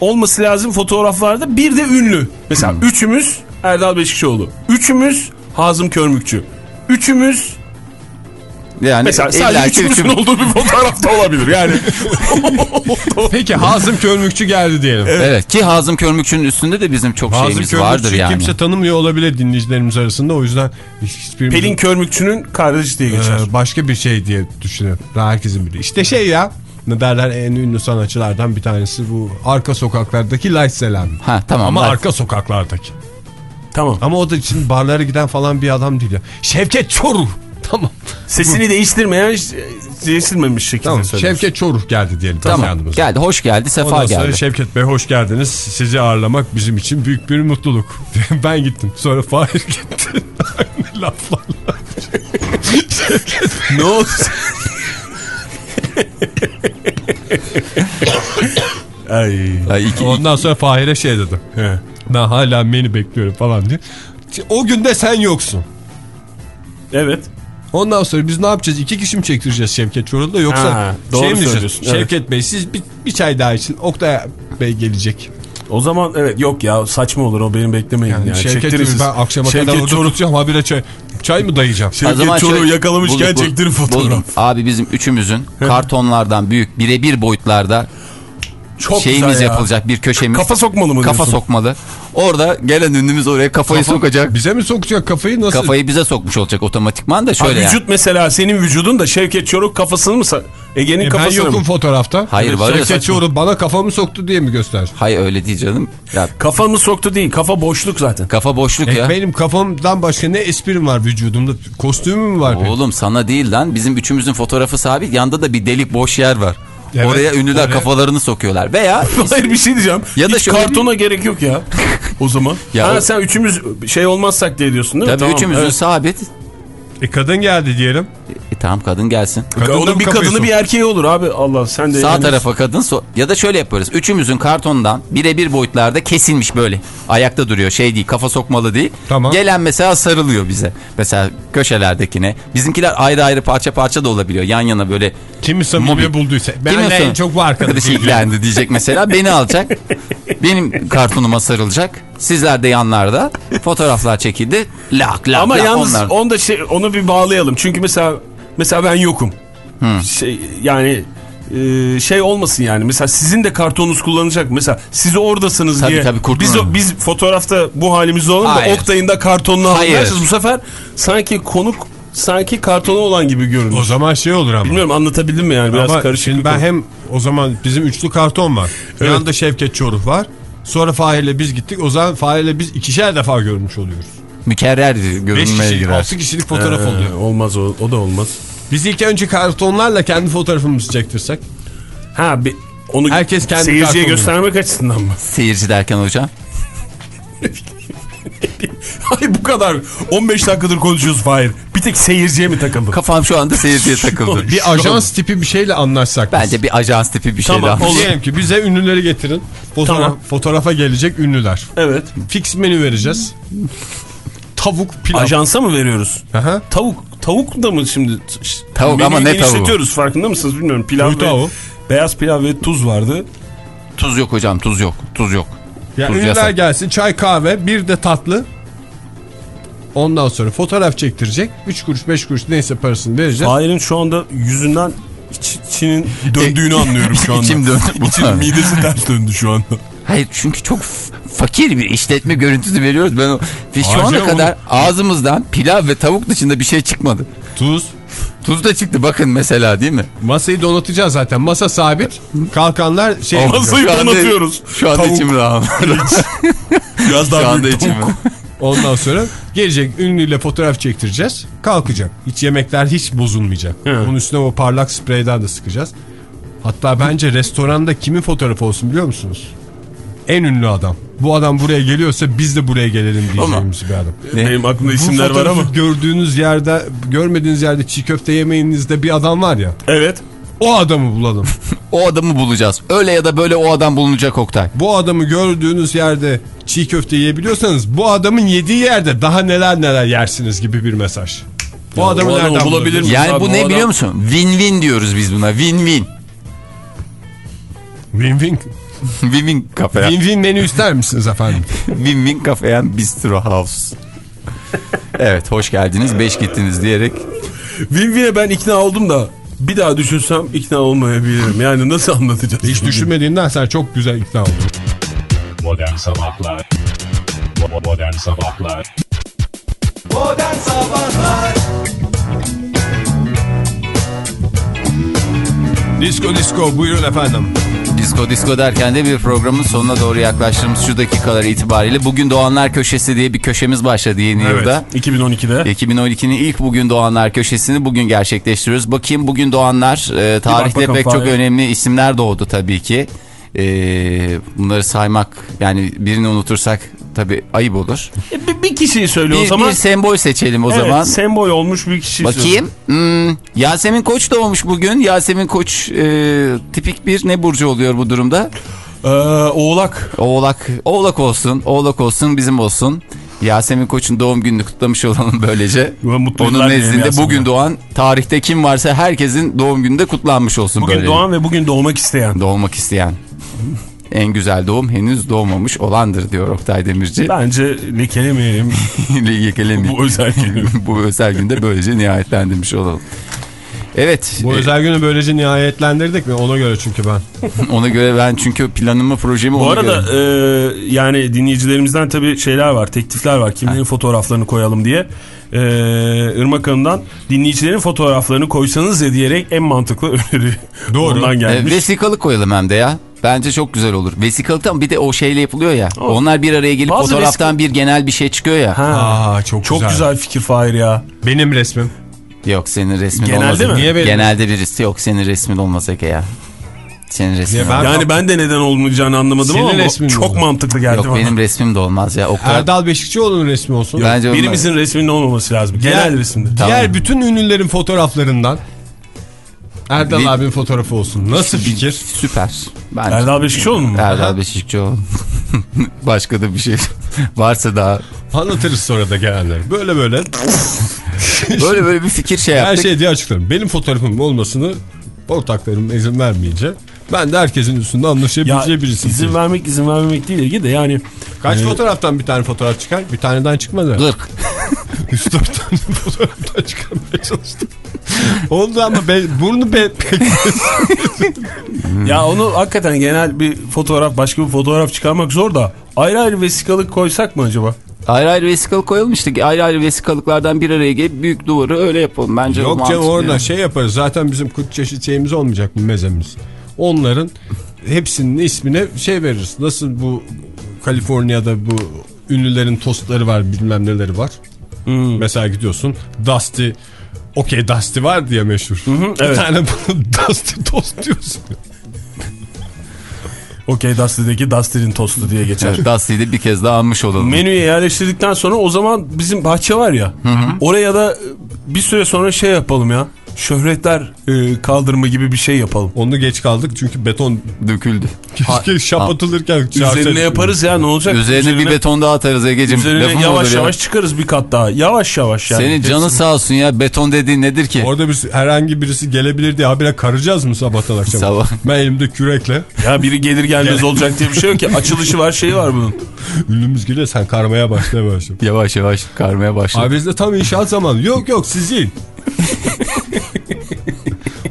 olması lazım fotoğraflarda bir de ünlü. Mesela Hmm. üçümüz Erdal Beşikçioğlu. Üçümüz Hazım Körmükçü. Üçümüz Yani mesela sadece üçümüzün üçümüz- olduğu bir fotoğraf da olabilir yani. Peki Hazım Körmükçü geldi diyelim. Evet ki Hazım Körmükçü'nün üstünde de bizim çok Hazım şeyimiz vardır Körmükçü yani. kimse tanımıyor olabilir dinleyicilerimiz arasında. O yüzden hiçbir Pelin Körmükçü'nün kardeşi diye geçer. Ee, başka bir şey diye düşünüyorum. Daha herkesin bildiği. İşte şey ya ne derler en ünlü sanatçılardan bir tanesi bu arka sokaklardaki Light Selam. Ha tamam. Ama bak. arka sokaklardaki. Tamam. Ama o da için barlara giden falan bir adam değil ya. Şevket Çoruh. Tamam. Sesini değiştirmeyen değiştirmemiş şekilde Tamam. söylüyorsun. Şevket Çoruh geldi diyelim. Tamam yanımıza. geldi hoş geldi sefa Ondan sonra geldi. Şevket Bey hoş geldiniz. Sizi ağırlamak bizim için büyük bir mutluluk. ben gittim. Sonra Fahir gitti. Aynı laflarla. Ne oldu? Ay. Ay, iki- Ondan sonra Fahir'e şey dedim. He. Ben hala menü bekliyorum falan diye. O günde sen yoksun. Evet. Ondan sonra biz ne yapacağız? İki kişi mi çektireceğiz Şevket Çoruh'da yoksa Ha, doğru şey mi diyeceğiz? söylüyorsun, evet. Şevket Bey siz bir, bir çay daha için Oktay Bey gelecek. O zaman evet yok ya saçma olur o benim beklemeyin yani. Yani Şevket Çektiririz. Bey ben akşama Şevket kadar orada Çoruk- tutacağım habire çay. Çay mı dayayacağım? O Şevket zaman Çoruk'u yakalamışken çektirin fotoğraf. Abi bizim üçümüzün kartonlardan büyük birebir boyutlarda Çok şeyimiz ya. yapılacak bir köşemiz. Kafa sokmalı mı Kafa diyorsun? sokmalı. Orada gelen ünlümüz oraya kafayı sokacak. Bize mi sokacak kafayı nasıl? Kafayı bize sokmuş olacak otomatikman da Ha, şöyle yani. vücut mesela senin vücudun da Şevket Çoruk kafasını mı Ege'nin E ben kafasını yokum mı? fotoğrafta. Hayır, var ya Şevket saçma. Çoruh bana kafamı soktu diye mi göster? Hayır öyle değil canım. Ya, Kafa mı soktu değil kafa boşluk zaten. kafa boşluk E, ya. benim kafamdan başka ne esprim var vücudumda? Kostümüm mü var? Oğlum sana değil lan bizim üçümüzün fotoğrafı sabit yanda da bir delik boş yer var. Evet, oraya ünlüler oraya- kafalarını sokuyorlar. Veya Hayır bir şey diyeceğim. Ya da Hiç şöyle kartona gerek yok ya. O zaman. Ya ha, o- sen üçümüz şey olmazsak diye diyorsun değil mi? tabii Tamam, üçümüzün evet. sabit. E kadın geldi diyelim. E, tamam kadın gelsin. Kadın Onun bir kadını bir erkeği olur abi. Allah sen de Sağ yani- tarafa kadın so- ya da şöyle yaparız. Üçümüzün kartondan birebir boyutlarda kesilmiş böyle. Ayakta duruyor şey değil kafa sokmalı değil. Tamam. Gelen mesela sarılıyor bize. Mesela köşelerdekine. Bizimkiler ayrı ayrı parça parça da olabiliyor. Yan yana böyle. Kimi samimi bulduysa. Kimin Ben son- en çok bu Arkadaşı ilgilendi diyecek mesela. Beni alacak. benim kartonuma sarılacak. Sizler de yanlarda. Fotoğraflar çekildi. Lak lak Ama lak yalnız onlar. onu da şey onu bir bağlayalım. Çünkü mesela mesela ben yokum. Şey yani e, şey olmasın yani. Mesela sizin de kartonunuz kullanacak. Mesela siz oradasınız Tabii, diye. tabii, biz o- biz fotoğrafta bu halimizde olalım da. Oktay'ın da kartonunu derseniz bu sefer sanki konuk sanki kartonu olan gibi görünür. O zaman şey olur ama. Bilmiyorum anlatabildim mi yani biraz Ama karışık. şimdi ben hem o zaman bizim üçlü karton var. Evet. yanda Şevket Çoruh var. Sonra Fahir'le biz gittik. O zaman Fahir'le biz ikişer defa görmüş oluyoruz. Mükerrer 5 görünmeye kişilik, girer. 6 kişilik fotoğraf Ee, oluyor. Olmaz o, o da olmaz. Biz ilk önce kartonlarla kendi fotoğrafımızı çektirsek. Ha bir, onu Herkes kendi seyirciye göstermek açısından mı? Seyirci derken hocam. Hayır bu kadar 15 dakikadır konuşuyoruz Fahir. Bir tek seyirciye mi takıldın? Kafam şu anda seyirciye takıldı. Bir ajans tipi bir şeyle anlaşsak. Bence bir ajans tipi bir Tamam, daha. olur. Diyelim ki bize ünlüleri getirin. Fotoğraf, Tamam. Fotoğrafa gelecek ünlüler. Evet. Fix menü vereceğiz. Tavuk, pilav. Ajansa mı veriyoruz? Aha. Tavuk. Tavuk da mı şimdi? Tavuk ama Menüyü ne tavuğu? farkında mısınız bilmiyorum. Pilav Kuyu ve, tavuğu. beyaz pilav ve tuz vardı. Tuz yok hocam tuz yok. Tuz yok. Ya Tuz ünlüler yasak. gelsin çay kahve bir de tatlı. Ondan sonra fotoğraf çektirecek. 3 kuruş 5 kuruş neyse parasını vereceğiz. Fahir'in şu anda yüzünden iç, içinin döndüğünü anlıyorum şu anda. İçim döndü. İçin midesi ters döndü şu anda. Hayır çünkü çok fakir bir işletme görüntüsü veriyoruz. Ben o... Ve şu ana kadar ağzımızdan pilav ve tavuk dışında bir şey çıkmadı. Tuz. Tuz da çıktı bakın mesela değil mi? Masayı donatacağız zaten. Masa sabit. Kalkanlar şey. Masayı Şu donatıyoruz. Şu anda Tavuk. içim rahat. Biraz Şu daha anda büyük içim tavuk. Ondan sonra gelecek ünlüyle fotoğraf çektireceğiz. Kalkacak. Hiç yemekler hiç bozulmayacak. Hı. Onun üstüne o parlak spreyden de sıkacağız. Hatta bence restoranda kimin fotoğrafı olsun biliyor musunuz? En ünlü adam. Bu adam buraya geliyorsa biz de buraya gelelim diyeceğimiz bir adam. Benim aklımda isimler var fotoğrafı ama. gördüğünüz yerde, görmediğiniz yerde çiğ köfte yemeğinizde bir adam var ya. Evet. O adamı bulalım. O adamı bulacağız. Öyle ya da böyle o adam bulunacak Oktay. bu adamı gördüğünüz yerde çiğ köfte yiyebiliyorsanız bu adamın yediği yerde daha neler neler yersiniz gibi bir mesaj. Bu adamı o adamı nereden bulabilir bulabilir miyiz? Yani abi, bu ne adam- biliyor musun? Win-win diyoruz biz buna. Win-win. Win-win. Win-win kafe. Win-win menü ister misiniz efendim? Win-win kafe and bistro house. evet hoş geldiniz. Beş gittiniz diyerek. Win-win'e ben ikna oldum da bir daha düşünsem ikna olmayabilirim. Yani nasıl anlatacağız? Hiç düşünmediğinden sen çok güzel ikna oldun. Modern Sabahlar Bo- Modern Sabahlar Disco disco buyurun efendim. Disko disko derken de bir programın sonuna doğru yaklaştığımız şu dakikalar itibariyle bugün doğanlar köşesi diye bir köşemiz başladı yeni yılda. 2012'de. 2012'nin ilk bugün doğanlar köşesini bugün gerçekleştiriyoruz. Bakayım bugün doğanlar e, tarihte pek çok önemli isimler doğdu tabii ki. E, bunları saymak yani birini unutursak tabii ayıp olur. E, bir, bir kişiyi söyle o Bir, zaman. bir sembol seçelim o evet, zaman. sembol olmuş bir kişi. Bakayım. Hmm, Yasemin Koç doğmuş bugün. Yasemin Koç e, tipik bir ne burcu oluyor bu durumda? Ee, oğlak. Oğlak. Oğlak olsun. Oğlak olsun bizim olsun. Yasemin Koç'un doğum gününü kutlamış olalım böylece. Onun nezdinde bugün doğan tarihte kim varsa herkesin doğum gününde kutlanmış olsun Bugün böyle. doğan ve bugün doğmak isteyen. Doğmak isteyen. En güzel doğum henüz doğmamış olandır diyor Oktay Demirci. Bence lekelemeyelim Yekelemi. bu özel günü. Bu özel günde böylece nihayetlendirmiş olalım. Evet. Bu e, özel günü böylece nihayetlendirdik mi? Ona göre çünkü ben. Ona göre ben çünkü planımı projemi Bu arada göre. e, yani dinleyicilerimizden tabii şeyler var, teklifler var. Kimlerin fotoğraflarını koyalım diye. E, Irmak Hanım'dan dinleyicilerin fotoğraflarını koysanız ya diyerek en mantıklı öneri Doğru. ondan E, gelmiş. vesikalık koyalım hem de ya. Bence çok güzel olur. Vesikalıktan bir de o şeyle yapılıyor ya. Onlar bir araya gelip Bazı fotoğraftan bir genel bir şey çıkıyor ya. ha, Aa çok, çok güzel. güzel. fikir Fahir ya. Benim resmim. Yok senin resmin Genelde olmaz. mi? Niye benim? Genelde birisi yok senin resmin olmasa ki ya. Senin resmin Niye ben- olmaz. Yani ben de neden olmayacağını anlamadım Senin ama resmin mi çok oldu? mantıklı geldi Yok bana. benim resmim de olmaz ya. O kadar. Erdal Beşikçioğlu'nun resmi olsun. Bence olmaz. Birimizin resminin olmaması lazım. Genel resimde. Diğer bütün ünlülerin fotoğraflarından Erdal Bir- abinin fotoğrafı olsun. Nasıl fikir? Süper. Bence. Erdal Beşikçioğlu mu? Erdal Beşikçioğlu. Başka da bir şey varsa daha. Anlatırız sonra da gelenleri. Böyle böyle Böyle böyle bir fikir şey her yaptık. şey diye açıklarım. Benim fotoğrafımın olmasını ortaklarım izin vermeyince Ben de herkesin üstünde Ya anlaşabileceği birisiyim. izin vermek izin vermemek değil ilgili de yani Kaç Ee, fotoğraftan bir tane fotoğraf çıkar? Bir taneden çıkmadı. 40. 3-4 tane fotoğraftan çıkarmaya çalıştım. Oldu ama be, burnu be, pek ya onu hakikaten genel bir fotoğraf başka bir fotoğraf çıkarmak zor da ayrı ayrı vesikalık koysak mı acaba? Ayrı ayrı vesikalık koyalım işte. Ayrı ayrı vesikalıklardan bir araya gelip büyük duvarı öyle yapalım. Bence Yok canım orada yani. şey yaparız. Zaten bizim 40 çeşit şeyimiz olmayacak bu mezemiz. Onların hepsinin ismine şey veririz. Nasıl bu Kaliforniya'da bu ünlülerin tostları var bilmem neleri var. Hmm. Mesela gidiyorsun Dusty Okey Dusty var diye meşhur. bir evet. tane bunu Dusty tost diyorsun. Okey Dusty'deki Dusty'nin tostu diye geçer. Dusty'yi de bir kez daha anmış olalım. Menüye yerleştirdikten sonra o zaman bizim bahçe var ya oraya da bir süre sonra şey yapalım ya şöhretler e, kaldırma gibi bir şey yapalım. Onu geç kaldık çünkü beton Döküldü. keşke şap atılırken Üzerine yaparız ya ne olacak? Üzerine bir beton daha atarız Ege'cim. Üzerine yavaş olur ya. yavaş çıkarız bir kat daha. Yavaş yavaş yani. Senin canın sağ olsun ya beton dediğin nedir ki? Orada bir, herhangi birisi gelebilir diye habire karacağız mı sabahtan akşam? Sabah. Ben elimde kürekle Ya biri gelir gelmez olacak diye bir şey yok ki. Açılışı var şeyi var bunun. ünlümüz geliyor sen karmaya başla başla. Yavaş yavaş karmaya başladı. Abi bizde tam inşaat zamanı. Yok yok siz yiyin.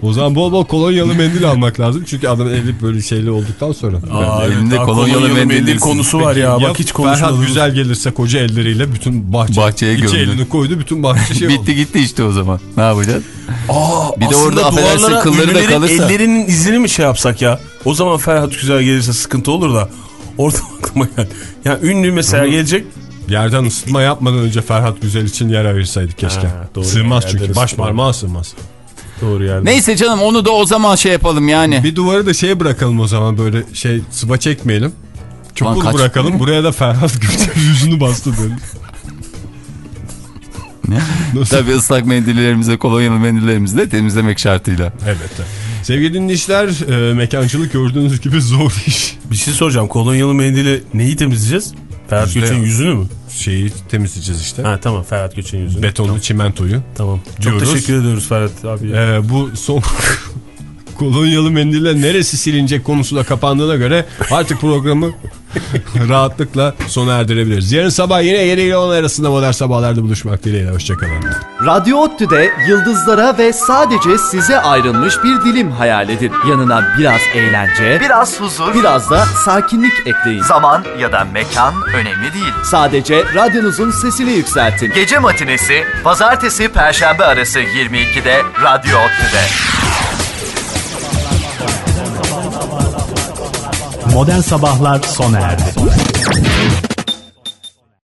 o zaman bol bol kolonyalı mendil almak lazım. Çünkü adamın eli böyle şeyli olduktan sonra. Aa, elinde daha kolonyalı mendil konusu var ya. Bak hiç Ferhat konuşmadık. güzel gelirse koca elleriyle bütün bahçe, Bahçeye gömdü. elini koydu bütün bahçe şey oldu. Bitti gitti işte o zaman. Ne yapacağız? Aa, Bir de aslında orada affedersin duvarlara kılları da kalırsa. ellerinin izini mi şey yapsak ya? O zaman Ferhat Güzel gelirse sıkıntı olur da. Orada aklıma geldi. Ya ünlü mesela gelecek. Yerden ısıtma yapmadan önce Ferhat Güzel için yer ayırsaydık keşke. Ha, doğru. sığmaz çünkü. Baş parmağı sığmaz. Doğru yani. Neyse canım onu da o zaman şey yapalım yani. Bir duvarı da şeye bırakalım o zaman böyle şey sıva çekmeyelim. Çukur kaç- bırakalım. Buraya da Ferhat Güzel yüzünü bastı dedim. Ne? Nasıl? Tabii ıslak mendillerimizi, kolonyalı mendillerimizi de temizlemek şartıyla. Evet. Sevgili dinleyiciler e, mekancılık gördüğünüz gibi zor iş. Bir şey soracağım. Kolonyalı mendili neyi temizleyeceğiz? Ferhat Göç'ün yüzünü mü? Şeyi temizleyeceğiz işte. Ha tamam Ferhat Göç'ün yüzünü. Betonlu çimentoyu. Tamam. Çok Diyoruz. teşekkür ediyoruz Ferhat abi. E, bu son kolonyalı mendille neresi silinecek konusunda kapandığına göre artık programı rahatlıkla sona erdirebiliriz. Yarın sabah yine 7 ile 10 arasında modern sabahlarda buluşmak dileğiyle. Hoşçakalın. Radyo ODTÜ'de yıldızlara ve sadece size ayrılmış bir dilim hayal edin. Yanına biraz eğlence, biraz huzur, biraz da sakinlik ekleyin. Zaman ya da mekan önemli değil. Sadece radyonuzun sesini yükseltin. Gece matinesi pazartesi perşembe arası 22'de Radyo ODTÜ'de. Modern Sabahlar sona erdi.